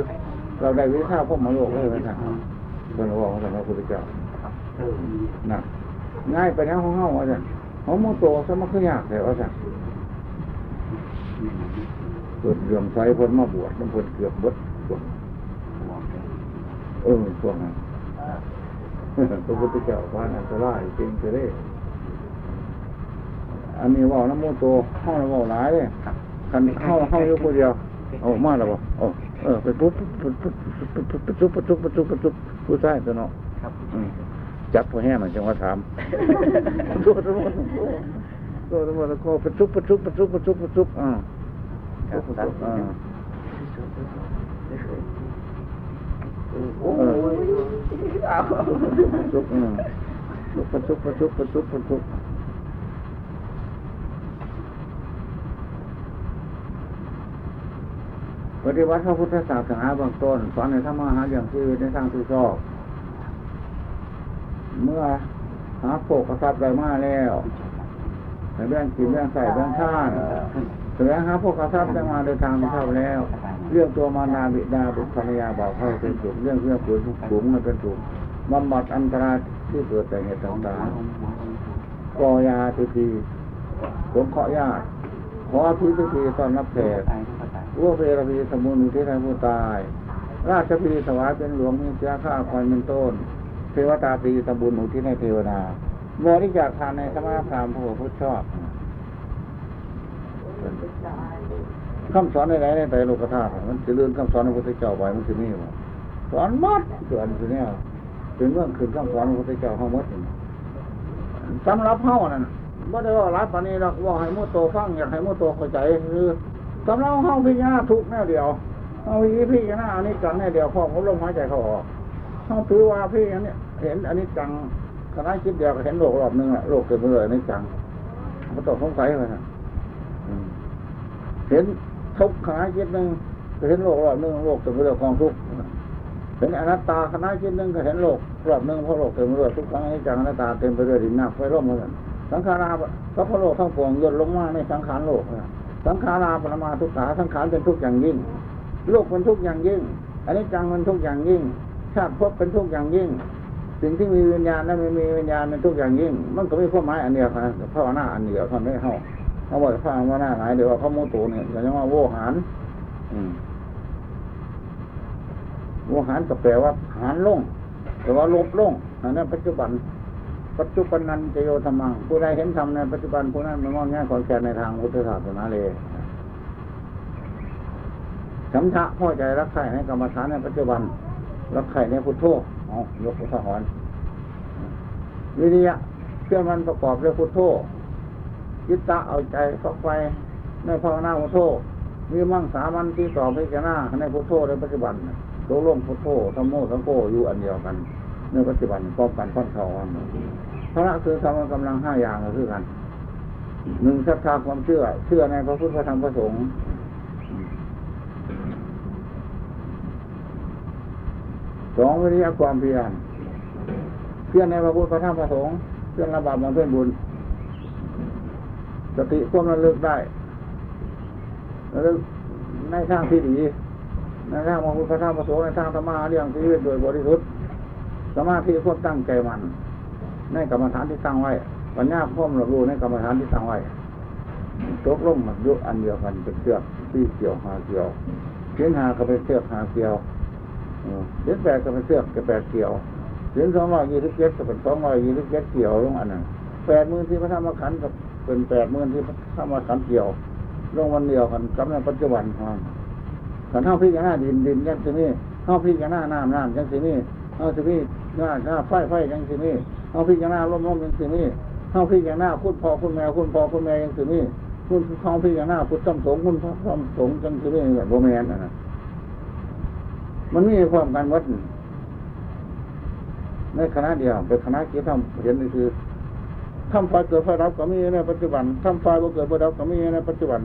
เราได้วิชาพวกมรโลกเลยท่านเป็นหลวงของพระพุทธเจ้านะง่ายไปแล้ของเฮาว่าท่านของมูโตสมัยคือยากแต่ว่าท่านเกิดเหลื่อมใสพ้นมาบวชมันพ้นเกือบบดบวชเออช่วงนั้น พระพุทธเจ้าพานอันตรายจริงเด้อันนี้เว่าน้ำมูโตเข้าแล้วเว่าหลายเลยคันเข้าเข้าอยู่คนเดียวเอามาแล้วบ่โอ้เออไปปุ๊บปุ๊บปุ๊บปุ๊บปุ๊บปุ๊บปุ๊บปุ๊บปุ๊บปุ๊บปุ๊บผู้ชายตัวเนาะครับอืมจับพอแห้งหน่อยจังว่าถามตัวตัวตัวตัวตัวตัวตัวปุ๊บปุ๊บปุ๊บปุ๊บปุ๊บปุ๊บปุ๊บปุ๊บอ่า ครับปุ๊บครับอ่าโอ้ยเอาปุ๊บอืมปุ๊บปุ๊บปุ๊บปุ๊บปุ๊บปุ๊บปุ๊บปฏิวัติพระพุทธศาสนาเบื้องต้นสอนในธรรมะหาอย่างชีวิตในทางที่ชอบเมื่อหาโภกทรัพย์ได้มาแล้วแบ่งกินแบ่งใส่แบ่งท่าน แสวงหาโภกทรัพย์ได้มาโดยทางที่ชอบแล้ว เรื่องตัวมานาบิดาบุตรภรรยาบ่าเข้าเป็นสุขเรื่องเรื่องผืนสูงมันเป็นสุขบำบัดอันตรายที่เกิดแต่เหตุต่างๆกอยาทุทีสงเคราะห์ญาติขอพิธีทีตอนรับแขกตายก็ตายวัวเพรพีสมุนที่ไทยผู้ตาย ราชพีถวายเป็นหลวงมีเสียข้าคอยเป็นต้น เทวตาปีตำบุญหนุที่ในเทวดาบริจาคทานในสมณพราหมณ์ผู้พุทธชอบ คำสอนในไหนในไตรโลกธาตุมันจะเลื่อนคำสอนของพระพุทธเจ้าไว้มันจะมีบ่สอนมัดเกินคือเนี่ยเป็นเรื่องคืนคำสอนของพระพุทธเจ้าเฮาหมดสำหรับเฮานั่นไม่ได้ว่ารับปานนี้หรอกว่าให้มุโตฟังอยากให้มุโตเข้าใจคือสำหรับเฮาพิจารณาทุกแนวเดียวเฮาพิจารณาอันนี้จังแนวเดียวพอผมลมหายใจเขาออกเฮาถือว่าพี่อันนี้เห็นอันนี้จังคณะคิดเดียวก็เห็นโลกรอบหนึงอะโลกเกิดมาเลยอันนี้จังมันต้องสงสัยเลยนะ เห็นทุกขณะจิตหนึ่งก็เห็นโลกรอบหนึ่งโลกเต็มไปด้วยความทุกข์เห็นอนัตตาขณะจิตหนึ่งก็เห็นโลกรอบหนึ่งเพราะโลกเต็มไปด้วยทุกขังนิจจังอนัตตาเต็มไปด้วยดินน้ำไฟร่มเหมือนสังขาราก็เพราะโลกทั้งปวงย่นลงมาในสังขารโลกสังขาราปรมาทุกขาสังขารเป็นทุกข์อย่างยิ่งโลกเป็นทุกข์อย่างยิ่งอันิจจังเป็นทุกข์อย่างยิ่งชาติภพเป็นทุกข์อย่างยิ่ง สิ่งที่มีวิญญาณและไม่มีวิญญาณเป็นทุกข์อย่างยิ่ง มันก็มีความหมายอันเดียวกันภาวนาอันเดียวเท่านั้นเท่า เขาบอกฟังว่าหน้าหลายเดี๋ยวว่าเขาโมโตเนี่ยเขาจะว่าโวหารอืมโวหารก็แปลว่าหารลงแต่ว่าลบลงอันนั้นปัจจุบัน ปัจจุบันนันจะโยธรรมังผู้ใดเห็นธรรมในปัจจุบันผู้นั้นมันมองแง่ความแก่ในทางพุทธศาสนาเลยสัมทะพ่อใจรักใคร่ในกรรมฐานในปัจจุบัน รักใคร่ในพุทโธเอายกพุทธหอนวิริยะเชื่อมันประกอบด้วยพุทโธ ยิตตะเอาใจฝักไฟในภาวนาพุทโธมีมั่งสามันที่ต่อพิจารณาในพุทโธในปัจจุบันโลกลงพุทโธธรรมโมสังโฆอยู่อันเดียวกันในปัจจุบันป้องกันพ้นเขาอันพระคือคำกำลังห้าอย่างก็คือกันหนึ่งศรัทธาความเชื่อ เชื่อในพระพุทธพระธรรมพระสงฆ์สองวิริยะความเพียรเชื่อในพระพุทธพระธรรมพระสงฆ์เชื่อระบาดบำเพ็ญบุญ สติควบระลึกได้ระลึกในทางที่ดีในทางพระพุทธพระธรรมพระสงฆ์ในทางธรรมะเรื่องชีวิตโดยบริสุทธิ์สมาธิควบตั้งใจมัน ในกรรมฐานที่ตั้งไว้ปัญญาควบรู้ในกรรมฐานที่ตั้งไว้ตกลงมันยุอันเดียวกันเป็นเชือกที่เกี่ยวหาเกี่ยวเส้นหาก็เป็นเชือกหาเกี่ยวเส้นแปดก็เป็นเชือกกับแปดเกี่ยวเส้นสองร้อยยี่สิบเจ็ดก็เป็นสองร้อยยี่สิบเจ็ดเกี่ยวลงอันนั้นแปดมื่นที่พระธรรมขันธ์กับ เป็นแปดหมื่นที่พระธรรมขันเกี่ยวลงวันเดียวกันกับในปัจจุบันพอนขันเท่าพี่กันหน้าดินดินยังสินี่เท่าพี่กันหน้าน้ำน้ำยังสินี่เท่าสินี่หน้าหน้าไฟไฟยังสินี่เท่าพี่กันหน้าลมลมยังสินี่เท่าพี่กันหน้าคุณพ่อคุณแม่คุณพ่อคุณแม่ยังสินี่คุณเท่าพี่กันหน้าคุณต้มสงคุณพ่อต้มสงยังสินี่แบบโบแมนนะมันมีความกันวัดในคณะเดียวเป็นคณะเกี่ยวทำเห็นนี่คือ ทำไฟเกิดไฟรับก็มีในปัจจุบันทำไฟบ่เกิดบ่ดับก็มีในปัจจุบัน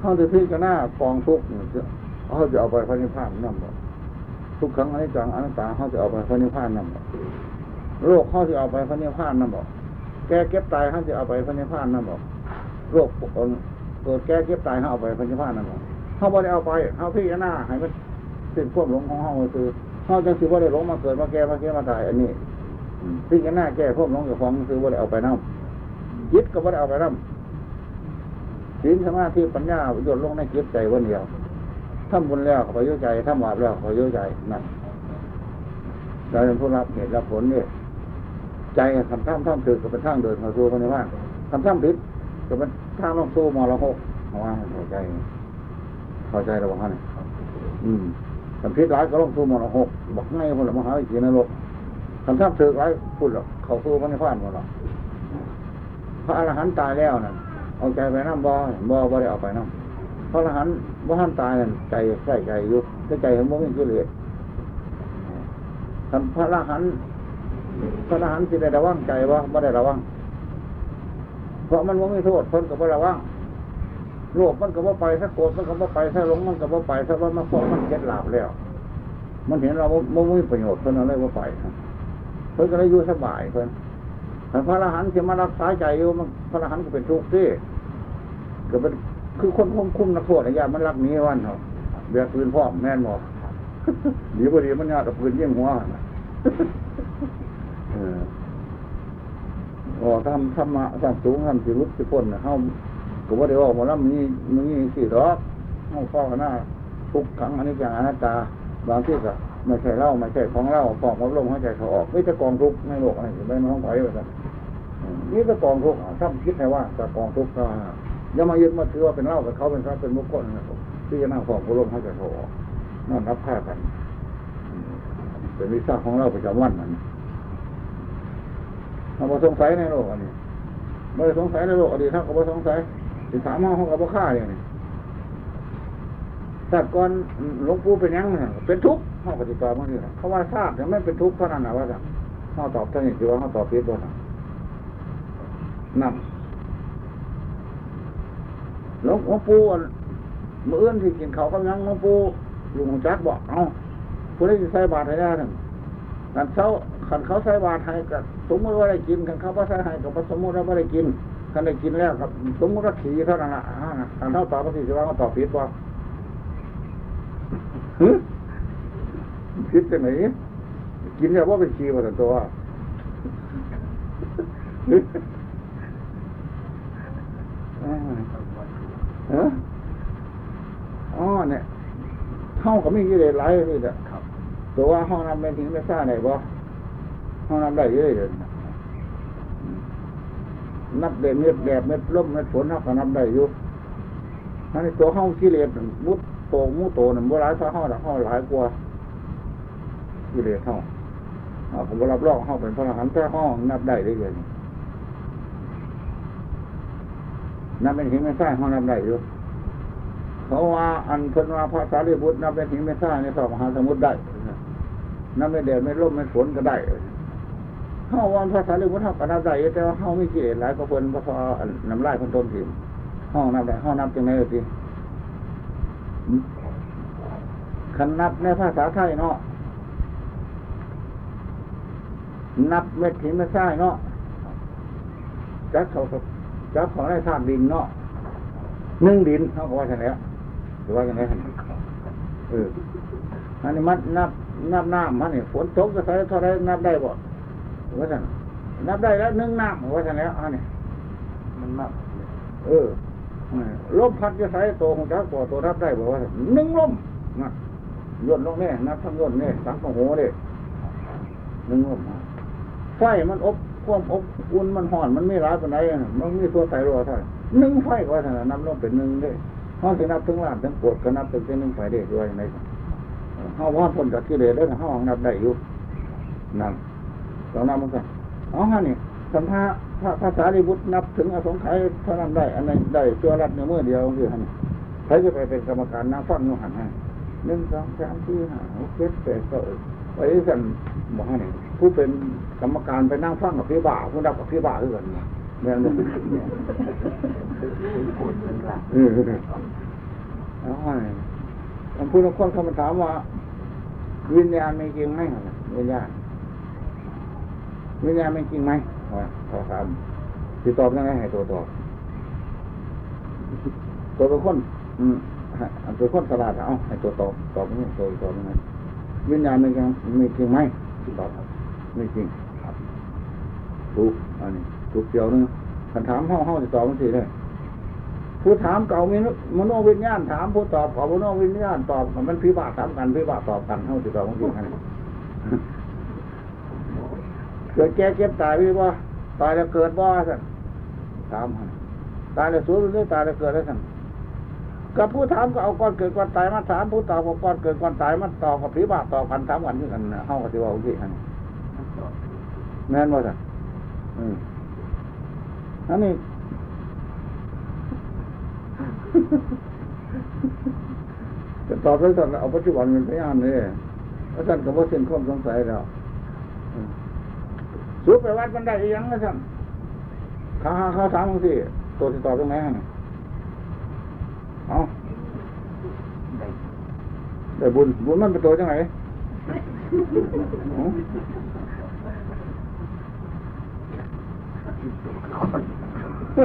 เขาจะพิจารณากองทุกข์เขาจะเอาไปพระนิพพานนั่นบ่ทุกครั้งอนิจจังอนัตตาเขาจะเอาไปพระนิพพานนั่นบ่โรคเขาจะเอาไปพระนิพพานนั่นบ่แก้เก็บตายเขาจะเอาไปพระนิพพานนั่นบ่โรคเกิดแก้เก็บตายเขาเอาไปพระนิพพานนั่นบ่เขาบ่ได้เอาไปเขาพิจารณาให้มันสิ้นความหลงของเขาคือเขาจังสิว่าได้หลงมาเกิดมาแก้มาเก็บมาตายอันนี้ พิจารณาแก้พวกน้องกับของคือว่าได้เอาไปน้ำยึดก็ว่าได้เอาไปน้ำศีลสมาธิปัญญาโยนลงในจิตใจวันเดียวทำบุญแล้วขอโยใจทำบาปแล้วขอโยใจนั่นเราเป็นผู้รับเหตุรับผลเนี่ยใจคำท่ามท่ามถือก็เป็นทางเดินเข้าสู่พระนิพพานคำท่ามผิดก็เป็นทางลงสู่มรหกเพราะว่าเข้าใจ เข้าใจระหว่างนั้นอืมคำผิดร้ายก็ลงสู่มรหกบอกง่ายคนละมหาวิทยานรก คำท่ามถือร้พูดหรอกเขาสู่พระนิพพานหมดหรอกพระอรหันต์ตายแล้วนั่นเอาใจไปน้ำบ่อบ่อบ่ได้เอาไปน้ำพระอรหันต์บ่ท่านตายนั่นใจใส่ใจอยู่แต่ใจของบ่มีกิเลสทำพระอรหันต์พระอรหันต์สิได้ระวังใจบ่บ่ได้ระวังเพราะมันบ่มีโทษเพิ่นก็บ่ระวังโลภมันก็บ่ไปถ้าโกรธมันก็บ่ไปถ้าหลงมันก็บ่ไปถ้าว่ามันฟ้องมันเก็ดหลาบแล้ว มันเห็นเราบ่มีประโยชน์เพิ่นอะไรบ่าไป พิ่นก็เลยอยู่สบายเพิ่นแต่พระอรหันต์ที่มารักษาใจอยู่มันพระอรหันต์ก็เป็นทุกข์ที่ก็เป็นคือคนควบคุมนักโทษนะญาติมันรักนี้วันเขาเบียดปืนพ่อแม่นบอกหนีพอดีมันยากับปืนยิงหัวเอออ๋อทำทำมาทำสูงทำสิรุษสิพ้นเข้าก็ว่าได้ว่าหมอลำนี้นี้สี่รอกเข้าฟ้อหน้าทุกครั้งอันนี้อย่างอนัตตาบางที่ก็ ไม่ใช่เล่าไม่ใช่ของเล่าฟองวัดลมหายใจเขาออกไม่จะกองทุกในโลกอะไรไม่มาต้องไปเลยกันนี่ก็กองทุกถ้าคิดในว่าจะกองทุกก็อย่ามายึดมาถือว่าเป็นเล่ากับเขาเป็นพระเป็นมุกคนนะครับที่จะนั่งฟองวัดลมหายใจเขาออกนั่นรับผ้ากันเป็นวิชาของเราประจำวันมันเราบ่สงสัยในโลกอันนี้ไม่ได้สงสัยในโลกอดีตท่านก็บ่สงสัยสิถามมาห้องกับบ่ฆ่าอย่างนี้ศาตร์ก่อนหลวงปู่เป็นยังไงเป็นทุกข์ ห้องปฏิบัติมันนี่นะเขาว่าทราบแต่ไม่เป็นทุกข์เท่านั้นนะว่าสั่งห้องตอบเท่านี้คือว่าห้องตอบผิดบ่นะนั่นหลวงหลวงปู่อันมื่อเอื้อนที่กินเขาก็ยังหลวงปู่ลุงจักบอกเอาผู้ได้ใส่บาตรให้ได้หนึ่งขันเขาขันเขาใส่บาตรให้กับสมมติว่าได้กินขันเขาว่าใส่ให้กับสมมติว่าไม่ได้กินขันได้กินแล้วกับ สมมติว่าขี่เท่านั้นละอ่าขันเท่าตอบภาษีสิว่าเขาตอบผิดว่า ผิดจะไหนกินแล้วว่าเป็นขี่มาแต่ตัวเอออ๋อเนี่ยเท่ากับมีกิเลสหลายเลยเด้อตัวว่าห้องน้ำเป็นทิ้งไม่ซ่าไหนบ่ห้องน้ำได้เยอะเลยนับเด็ดเม็ดแดดเม็ดลมเม็ดฝนนับก็นับได้อยู่นั่นตัวห้องกิเลสมุดโตมูโตนั่นบ่หลายเท่าห้องละห้องหลายกว่า กิเลสห้องผมก็รับรองห้องเป็นพระอรหันต์แต่ห้องนับได้ได้เลยนับเป็นทิ้งไม่ซ่าห้องนับได้อยู่เขาว่าอันเพิ่นว่าพระสารีบุตรนับเป็นหินไม่ท่าในท่อมหาสมุทรได้นับไม่แดดไม่ร่มไม่ฝนก็ได้เฮาวันพระสารีบุตรเฮาก็นับได้แต่ว่าเฮาไม่เกลียดหลายก็เพิ่นพระว่าอันน้ำลายเพิ่นต้นถิ่มเฮานับได้เฮานับจังได๋ติคันนับในภาษาไทยเนาะ นับเม็ดหินไม่ใช่เนาะจักเขาจักของได้ธาตุดินเนาะนึ่งดินเขาก็ว่าอย่างไรหรือว่าอย่างไรเอออันนี้มันนับนับน้ำมันเนี่ยฝนตกจะใส่เท่าไรนับได้บ่ว่าสั่นนับได้แล้วนึ่งน้ำว่าสั่นแล้วอันนี้มันมากเออลมพัดจะใส่ตัวของจักตัวตัวนับได้บ่ว่าสั่นหนึ่งลมนะย่นลงแน่นับทั้งย่นแน่สังของโหเด้หนึ่งลม ไฟมันอบความอบอุ่นมันห่อนมันไม่ร้ายปานใดมันมีตัวไตรัวเท่าไหนึ่งไฟก็ว่าสั่นน่ะนับลงเป็นหนึ่งเด้ห้องถึงนับถึงล้านถึงโกดก็นับเป็นเป็นหนึ่งไฟเด้ด้วยในห้องว่านพ้นจากกิเลสได้ห้องนับได้อยู่นั่นลองนับมันกันเอาฮะนี่สัมภาพระภาษาลิบุตรนับถึงอสงไขยเท่านั้นได้ อันนั้นได้ตัวรัดเนื้อมือเดียวคือฮะนี่ใครจะไปเป็นกรรมการนั่งฟังนู่นหันให้หนึ่งสองสามสี่ห้าหกเจ็ดแปดเก้าไว้กัน บอกให้ผู้เป็นกรรมการไปนั่งฟังกับพี่บ่าผู้นับกับพี่บ่าคือกันแม่นบ่ปวดเนหลังเออเอาให้อันผู้นักคนเขามาถามว่า วิญญาณไมีจริงไหมวิญญาณวิญญาณไมีจริงไหมว่าขาถามที่ตอบยังไงให้ตัวตอบตัวเป็นคน อืมให้อันเป็นคนสลาดเอาให้ตัวตอบตอบนี่ตัวตอบยังไงวิญญาณมีจริงมีจริงไหม ตอบไม่จริงครับถูกอันนี้ถูกเดียวนึงคันถามห้องห้องจะตอบมันสิเลยผู้ถามเก่ามีมโนวิญญาณถามผู้ตอบเก่ามโนวิญญาณตอบมันพิบาทถามกันพิบาทตอบกันห้องจะตอบมันจริงอันนี้เกิดแก่เก็บตายพี่ว่าตายแล้วเกิดบ่สั่นถามหั่นตายแล้วสูญหรือตายแล้วเกิดแล้วสั่น กับผู้ถามก็เอาก่อนเกิดก่อนตายมาถามผู้ตอบก็ก่อนเกิดก่อนตายมาตอบกับผีบาทตอบกันถามกันคือกันเฮาก็สิว่าโอเคอันนี้แม่นบ่าสันอืมอันนี้จะตอบแล้สั่นเอาปัจจุบันเป็นพยานเลยแล้วท่านก็บ่สิ้นความสงสัยแล้วสูบไปวัดมันได้ยังนะท่านขาหาเขาถามบางทีตัวที่ตอบตรงไหนฮะ เนี่ยเอาได้ได้บุญ บุญมันเป็นตัวจังไหนอ๋อ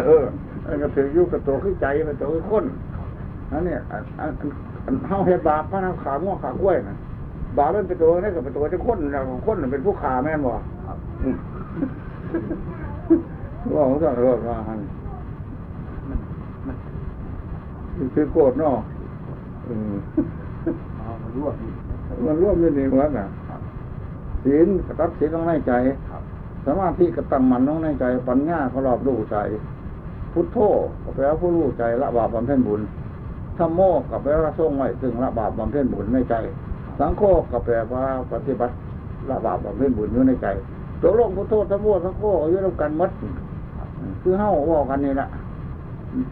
เอออันก็ถืออยุกับตัวขึ้นใจเป็นตัวขึ้นคนอันเนี้ยอันอันอันอันเฮาเฮ็ดบาปพระนางขาง่วงขากล้วยนะบาปมันเป็นตัวนี่ก็เป็นตัวที่คนแล้วคนน่ะเป็นผู้ขาแม่นบ่ครับอืมว่าของท่านรอดมาหันมันมัน คือโกรธเนาะเออเอามันรวบอยู่มันร่วมอยู่ในหัวน่ะครับศีลกตัดศีลลงในใจครับสมาธิกตั้งมันลงในใจ ปัญญาเขารอบรู้ใจ พุทโธก็แปลว่าผู้รู้ใจละบาปบำเพ็ญบุญธรรมโมก็แปลว่าทรงไว้ซึ่งละบาปบำเพ็ญบุญในใจ สังโฆก็แปลว่าปฏิบัติละบาปบำเพ็ญบุญอยู่ในใจตัวโลกพุทโธธรรมโมสังโฆอยู่ร่วมกันหมดคือเฮาเว่ากันนี่แหละ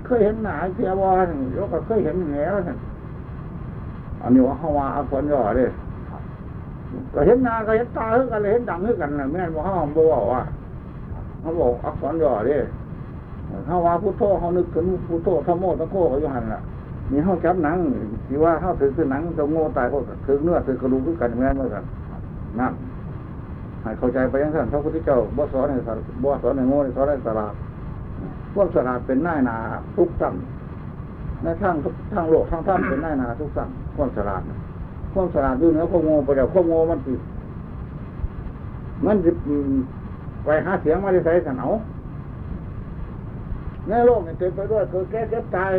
เคยเห็นหนาเสียบอลแล้วก็เคยเห็นแหวสั่นอันนี้ว่าเฮาว่าอักษรย่อเด้ก็เห็นหน้าก็เห็นตาคือกันเลยเห็นดังคือกันนะแม่นบ่เฮาบ่เว้าว่าเขาบอกอักษรย่อเด้เฮาว่าพุทโธเฮานึกถึงพุทโธธรรมโมตะโคก็อยู่หันล่ะนี่เฮาจับหนังสิว่าเฮาถือคือหนังจะโง่ตายก็ถือเนื้อถือกระดูกคือกันแม่นบ่กันนั่นให้เข้าใจไปจังซั่นพระพุทธเจ้าบ่สอนให้สัตว์บ่สอนให้โง่สอนให้สลาด พวกสลาดเป็นหน้านาทุกสั่งในทางทุกทางโลกทางท่านเป็นหน้านาทุกสั่งความสลาดความสลาดอยู่เหนือความโง่ไปแล้วความโง่มันติมันจะไปหาเสียงมาได้ใส่สนเอาในโลกนี่เต็มไปด้วยคือแก่เจ็บตาย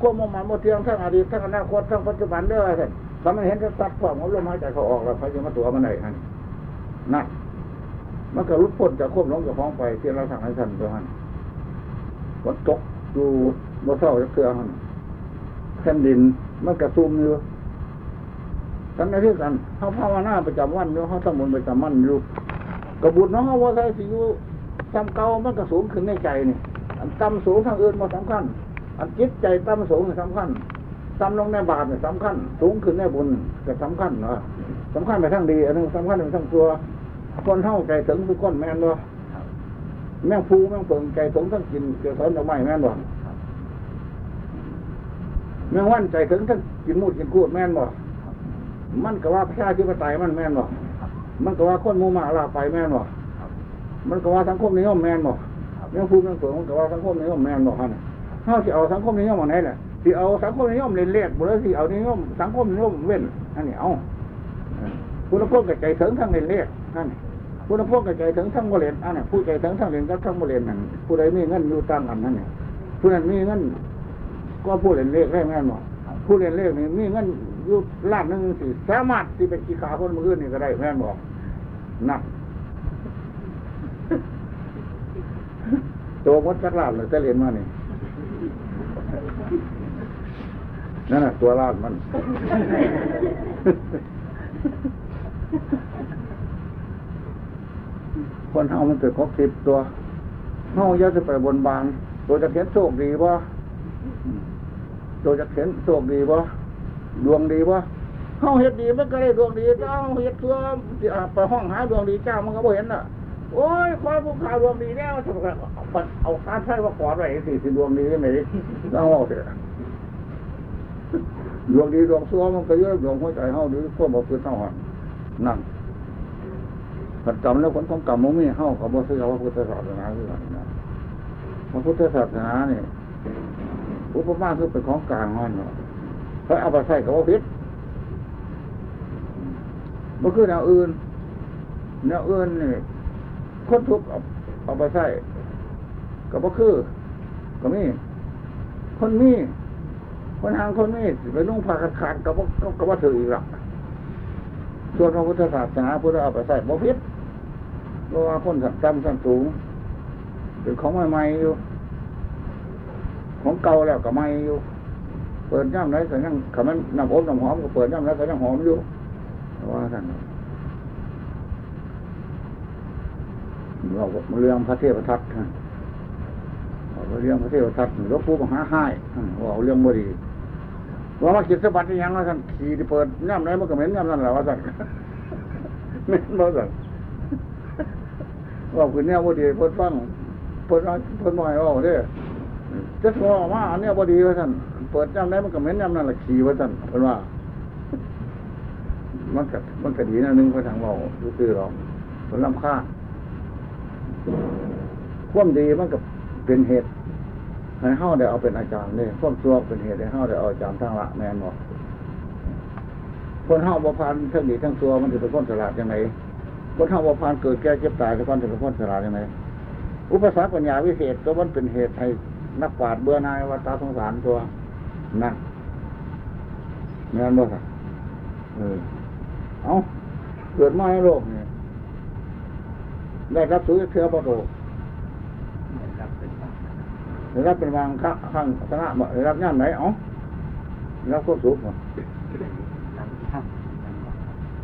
ควบมันมันโมเทียงทั้งอดีตทั้งอนาคตทั้งปัจจุบันเด้อท่านถ้ามันเห็นจะตัดความลมหายใจเขาออกแล้วพยามาตัวมันไหนฮะนั่นมันก็รุดพ้นจากควบหลงจากของไปที่เราสั่งให้ท่านตัวนั้น ฝนตกอยู่บนเสาจะเครื่องแผ่นดินมันกระซุ่มอยู่ทั้งในที่กันเขาภาวนาประจำวันอยู่เขาสมุนประจำวันอยู่กระบุญน้องเขาว่าใส่สิอยู่จำเก่ามันกระสูงขึ้นในใจนี่อันต่ำสูงทางอื่นมาสำคัญ อันจิตใจต่ำสูงนี่สำคัญซ้ำลงในบาปเนี่ยสำคัญ สูงขึ้นในบุญก็สำคัญเนาะสำคัญไปทั้งดีอันนึงสำคัญไปทั้งตัวคนเท่าใจถึงทุกคนแม่นบ่ แม่งภูแม่งเปิงใจถึงทั้งกินเกสรดอกไม้แม่นบ่แม่งวันใจถึงทั้งกินมูดกินกูดแม่นบ่มันก็ว่าประชาธิปไตยมันแม่นบ่มันก็ว่าคนมูมาลาไปแม่นบ่มันก็ว่าสังคมนิยมแม่นบ่แม่งภูแม่งเปิงมันก็ว่าสังคมนิยมแม่นบ่ฮะเนี่ยเฮาสิเอาสังคมนิยมอันไหนล่ะสิเอาสังคมนิยมเล่นเลียดบ่แล้วสิเอานิยมสังคมนิยมเว้นอันนี้เอาคุณละคนกับใจถึงทั้งเล่นเลียดนั่น คุณละพวกใจถึงทั้งบ่เลนอันนี้ผู้ใจถึงทั้งเลนกับทั้งบ่เลนนั่นผู้ใดมีเงินอยู่ต่างกันนั่นเนี่ยผู้นั้นมีเงินก็ผู้เล่นเลขได้แม่นบ่ผู้เล่นเลขนี่มีเงินอยู่ล้านหนึ่งสิสามารถที่ไปขี้ขาคนมืออื่นนี่ก็ได้แม่นบ่นั่นตัวมดจักรลาดเลยจะเรียนมานี่นั่นน่ะตัวลาดมัน คนเฮามันเกิดครบสิบตัวเฮาอยากจะไปบนบานตัวจะเข็นโชคดีบ่ตัวจะเข็นโชคดีบ่ดวงดีบ่เฮาเฮ็ดดีมันก็ได้ดวงดีเจ้าเฮ็ดตัวสิอ่าไปห้องหาดวงดีเจ้ามันก็บ่เห็นน่ะโอ้ยคอยผู้ข่าวดวงดีแล้วจะเอาเอาการใช้ว่าก่อนไว้สิสิดวงดีได้ไหมต้องเอาเถอะดวงดีดวงซัวมันก็เยอะดวงหัวใจเฮาหรือพวกบ่คือเท่าหันนั่น ผัดจำแล้วคนของกรรมมันมีเฮากับบ่ซื้อเอาพุทธศาสนาคือกันนะพระพุทธศาสนาเนี่ยอุปมาคือเป็นของกลางมันเนาะเพราะเอาไปใส่กับว่าพิษมันคือแนวอื่นแนวอื่นนี่คนทุกข์เอาเอาไปใส่ก็บ่คือก็มีคนมีคนทางคนมีไปนุ่งผ้าขาดขาดๆก็บ่ก็บ่ถืออีกหรอกส่วนพระพุทธศาสนาพุทธเอาไปใส่บ่ผิด เพราะว่าคนสันต่ำสันสูงเป็นของใหม่ๆอยู่ ของเก่าแล้วก็ใหม่อยู่ เปิดย่ำไหนก็ยังคำนั้นน้ำอบน้ำหอมก็เปิดย่ำไหนก็ยังหอมอยู่ว่าท่านเราเรื่องพระเทพทัตนะเราเรื่องพระเทพทัตหลวงปู่มหาให้ว่าเรื่องบ่ดีว่ามาคิดสบัดนี่ยังว่าท่านขี่ที่เปิดย่ำไหนมันก็เหม็นย่ำนั่นแหละว่าท่านเหม็นบ่ท่าน ว่าคือเนี่ยบ่ดีเพิ่นฟังเพิ่นเพิ่นบ่ให้ว่าเด้จะโทรออกมาอันเนี้ยบ่ดีว่าท่านเปิดย่ำไหนมันก็เหม็นย่ำนั่นแหละขี่ว่าท่านเพิ่นว่า มันก็มันก็ดีนะนึงเพิ่นทางเว้าซื่อๆหรอกเพิ่นรำคาญความดีมันก็เป็นเหตุให้เฮาได้เอาเป็นอาจารย์เนี่ยความชั่วเป็นเหตุให้เฮาได้เอาอาจารย์ทางละแมนบอกคนเฮาบ่พานทั้งดีทั้งชั่วมันจะเป็นคนฉลาดยังไง คนเฮาบ่พานเกิดแก่เจ็บตายแต่คนจะเป็นคนฉลาดยังไงอุปสรรคปัญญาวิเศษก็มันเป็นเหตุให้นักปราชญ์เบื่อหนายวัฏสงสารตัวนั่นแม่นบ่ครับเออเอาเกิดมาในโลกเนี่ยได้รับสุขเทือประโตได้รับเป็นวางข้างข้างสนะบ่ได้รับย่านไหนเอ๋อได้รับควบสุขบ่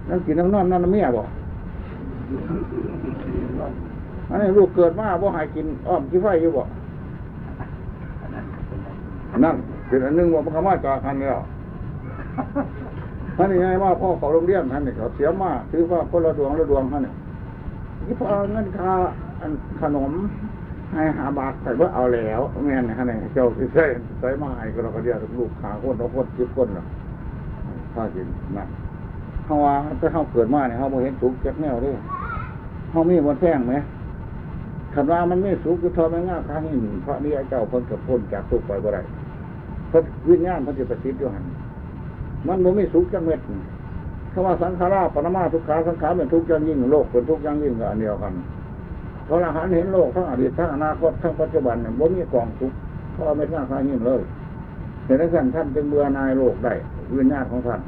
นั่นกินน้ำนอนนั่นน้ำเมียบ่อั นนี้ลูกเกิดมาบ่หายกินอ้อมขี้ไฟอยู่บ่นั่นเป็นอันหนึงว่ามันก็มาจากกันแล้วท่านนี่ไงว่าพ่อเขาโรงเรียนท่านนี่เขาเสียมาถือว่าคนละดวงละดวงท่านนี่ที่พอเงินค่าอันขนมให้หาบาทใส่เพื่อเอาแล้วแม่นฮะเนี่ยเจ้าที่ใส่ใส่มาให้ก็เราก็เดียวลูกขาคนเราคนจิบคนเนาะข้ากินนะเขาว่าถ้าเขาเกิดมาเนี่ยเขาบ่เห็นสุกจากแนวเด้วย เขามีบนแท่งไหมขันว่ามันไม่สุกจะทอไม่ง่าครั้งนี้เพราะนี่ไอ้เจ้าพ้นกับพ้นจากสุกไปบ่ได้เพราะวิญญาณพันธิประสิทธิ์อยู่หันมันบ่มีสุกจังเม็ดคำว่าสังขาราปรมาทุกขาสังขารเป็นทุกข์ย่งยิ่งโลกเป็นทุกข์ย่งยิ่งก็อันเดียวกันพระอรหันต์เห็นโลกทั้งอดีตทั้งอนาคตทั้งปัจจุบันเนี่ยบ่มีกองทุกข์เพราะไม่สร้างสร้างยิ่งเลยเห็นนั้นท่านจึงเบื่อนายโลกได้วิญญาณของท่าน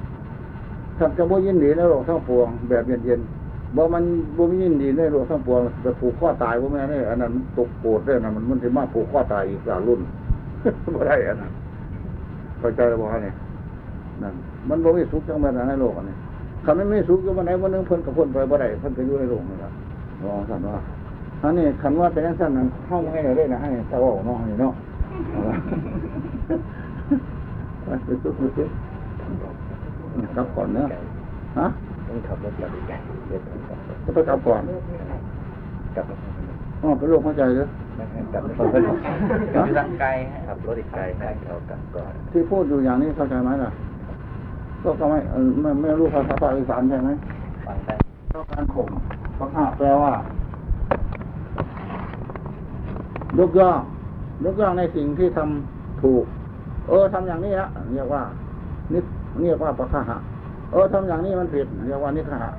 ท่านจะบ่ยินดีในโลกทั้งปวงแบบเย็นๆ บ่มันบ่มียินดีในโลกทั้งปวงจะผูกข้อตายบ่แม่เนี่ยอันนั้นตกโกรธได้นะมันมันจะมาผูกข้อตายอีกหลายรุ่นบ่ได้อันนั้นเข้าใจบ่ฮะเนี่ยนั่นมันบ่มีสุขจังแม่นในโลกอันนี้คันไม่สุขอยู่วันไหนวันนึงเพิ่นกับพ้นไปบ่ได้เพิ่นก็อยู่ในโลกนี่ละรองท่านว่าอันนี้คันว่าเป็นจังซั่นนั้นเข้ามาให้ได้นะให้ตะเว้าเนาะนี่เนาะไปไปซุกไปซุกกลับก่อนเนอะฮะ ต้องขับรถกลับอีกไกลเดี๋ยวต้องกลับจะไปกลับก่อนกลับมาอ๋อเป็นโรคหัวใจเลยกลับมากลับไปทางไกลขับรถอีกไกลให้เขากลับก่อน ที่พูดอยู่อย่างนี้เข้าใจไหมล่ะ ก็ก็ไม่เอ่อไม่ไม่รู้ภาษาภาคอีสานใช่ไหมฟังได้ต้องการข่มพระข้าแปลว่ายกย่องยกย่องในสิ่งที่ทำถูก เออทำอย่างนี้ละเรียกว่านิเรียกว่าปะฆะหะ เออทำอย่างนี้มันผิดเรียกว่านิฆะ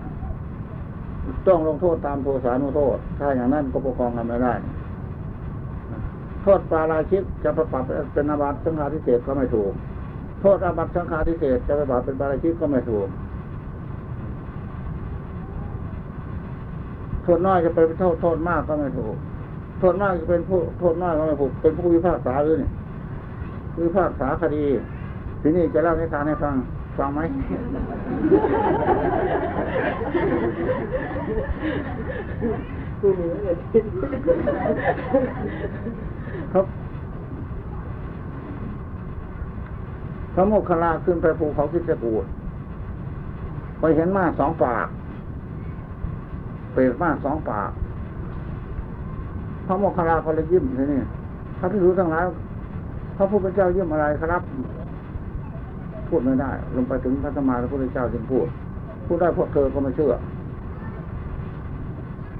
ต้องลงโทษตามโทสานุโทษ ถ้าอย่างนั้นก็ปกครองกันไม่ได้ โทษปาราชิกจะประปรับเป็นอาบัติสังฆาทิเศษก็ไม่ถูก โทษอาบัติสังฆาทิเศษจะไปปรับเป็นปาราชิกก็ไม่ถูกโทษน้อยจะไปโทษโทษมากก็ไม่ถูก โทษมากจะเป็นผู้โทษน้อยก็ไม่ถูก เป็นผู้พิพากษาด้วยนี่พิพากษาคดี ทีนี้จะเล่านิทานให้ฟัง ฟังไหมครับพระโมคคัลลาขึ้นไปภูเขาคิดสกูดไปเห็นมาสองปาก เปรตมากสองปาก พระโมคคัลลาเขาเลยยิ้มทีนี่พระพิสุทั้งหลายพระพุทธเจ้ายิ้มอะไรครับ พูดไม่ได้ ลงไปถึงพระสมมาพระพุทธเจ้าจึงพูด พูดได้พวกเธอก็ไม่เชื่อ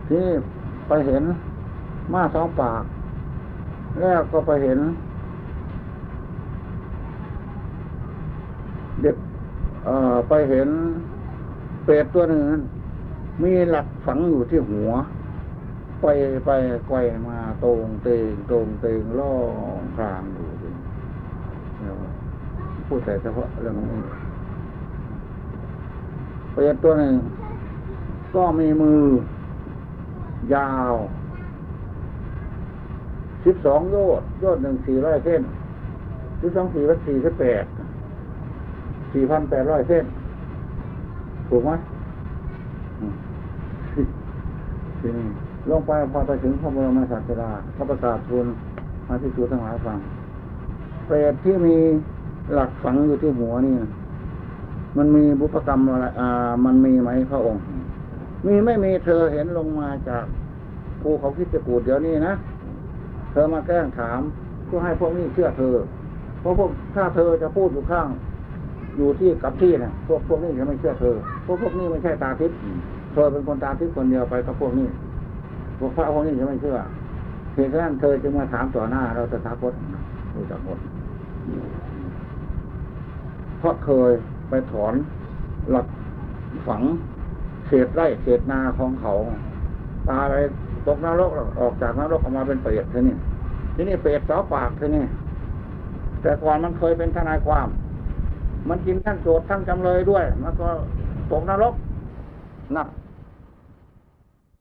ทีนี้ไปเห็นมาสองปาก แล้วก็ไปเห็น เด็กเอ่อไปเห็นเปรตตัวหนึ่งมีหลักฝังอยู่ที่หัว ไปไปไกวมาตรงเตงตรงเตงล่องคลางอยู่ พูดแต่เฉพาะเรื่องนี้เปรตตัวหนึ่ง ก็มีมือ ยาวสิบสองโยชน์โยชน์หนึ่งสี่ร้อยเส้นสิบสองสี่ร้อยสี่สิบแปดสี่พันแปดร้อยเส้น ถูกไหมทีนี้ลงไปพอไปถึงพระบรมศาสดาพระประกาศทูลมาที่สูทั้งหลายฟังเปรตที่มี หลักฝังอยู่ที่หัวนี่มันมีบุพกรรมอะไรอ่า มันมีไหมพระองค์ มีไม่มีเธอเห็นลงมาจากภูเขาคิดจะกูดเดี๋ยวนี้นะ เธอมาแกล้งถามเพื่อให้พวกนี้เชื่อเธอ เพราะพวกถ้าเธอจะพูดอยู่ข้าง อยู่ที่กับที่นะพวกพวกนี้จะไม่เชื่อเธอเพราะพวกนี้ไม่ใช่ตาทิพย์เธอเป็นคนตาทิพย์คนเดียวไปกับพวกนี้พวกพระพวกนี้จะไม่เชื่อเหตุนั้นเธอจึงมาถามต่อหน้าเราจะทักคตรู้จักหมด เพราะเคยไปถอนหลักฝังเศษไร่เศษนาของเขา ตาไปตกนรกออกจากนรกออกมาเป็นเปรตเทีนี่ที่นี่เปรตสาวปากเทีนี่แต่ก่อนมันเคยเป็นทนายความ มันกินทั้งโจทย์ทั้งจำเลยด้วย มันก็ตกนรกนัก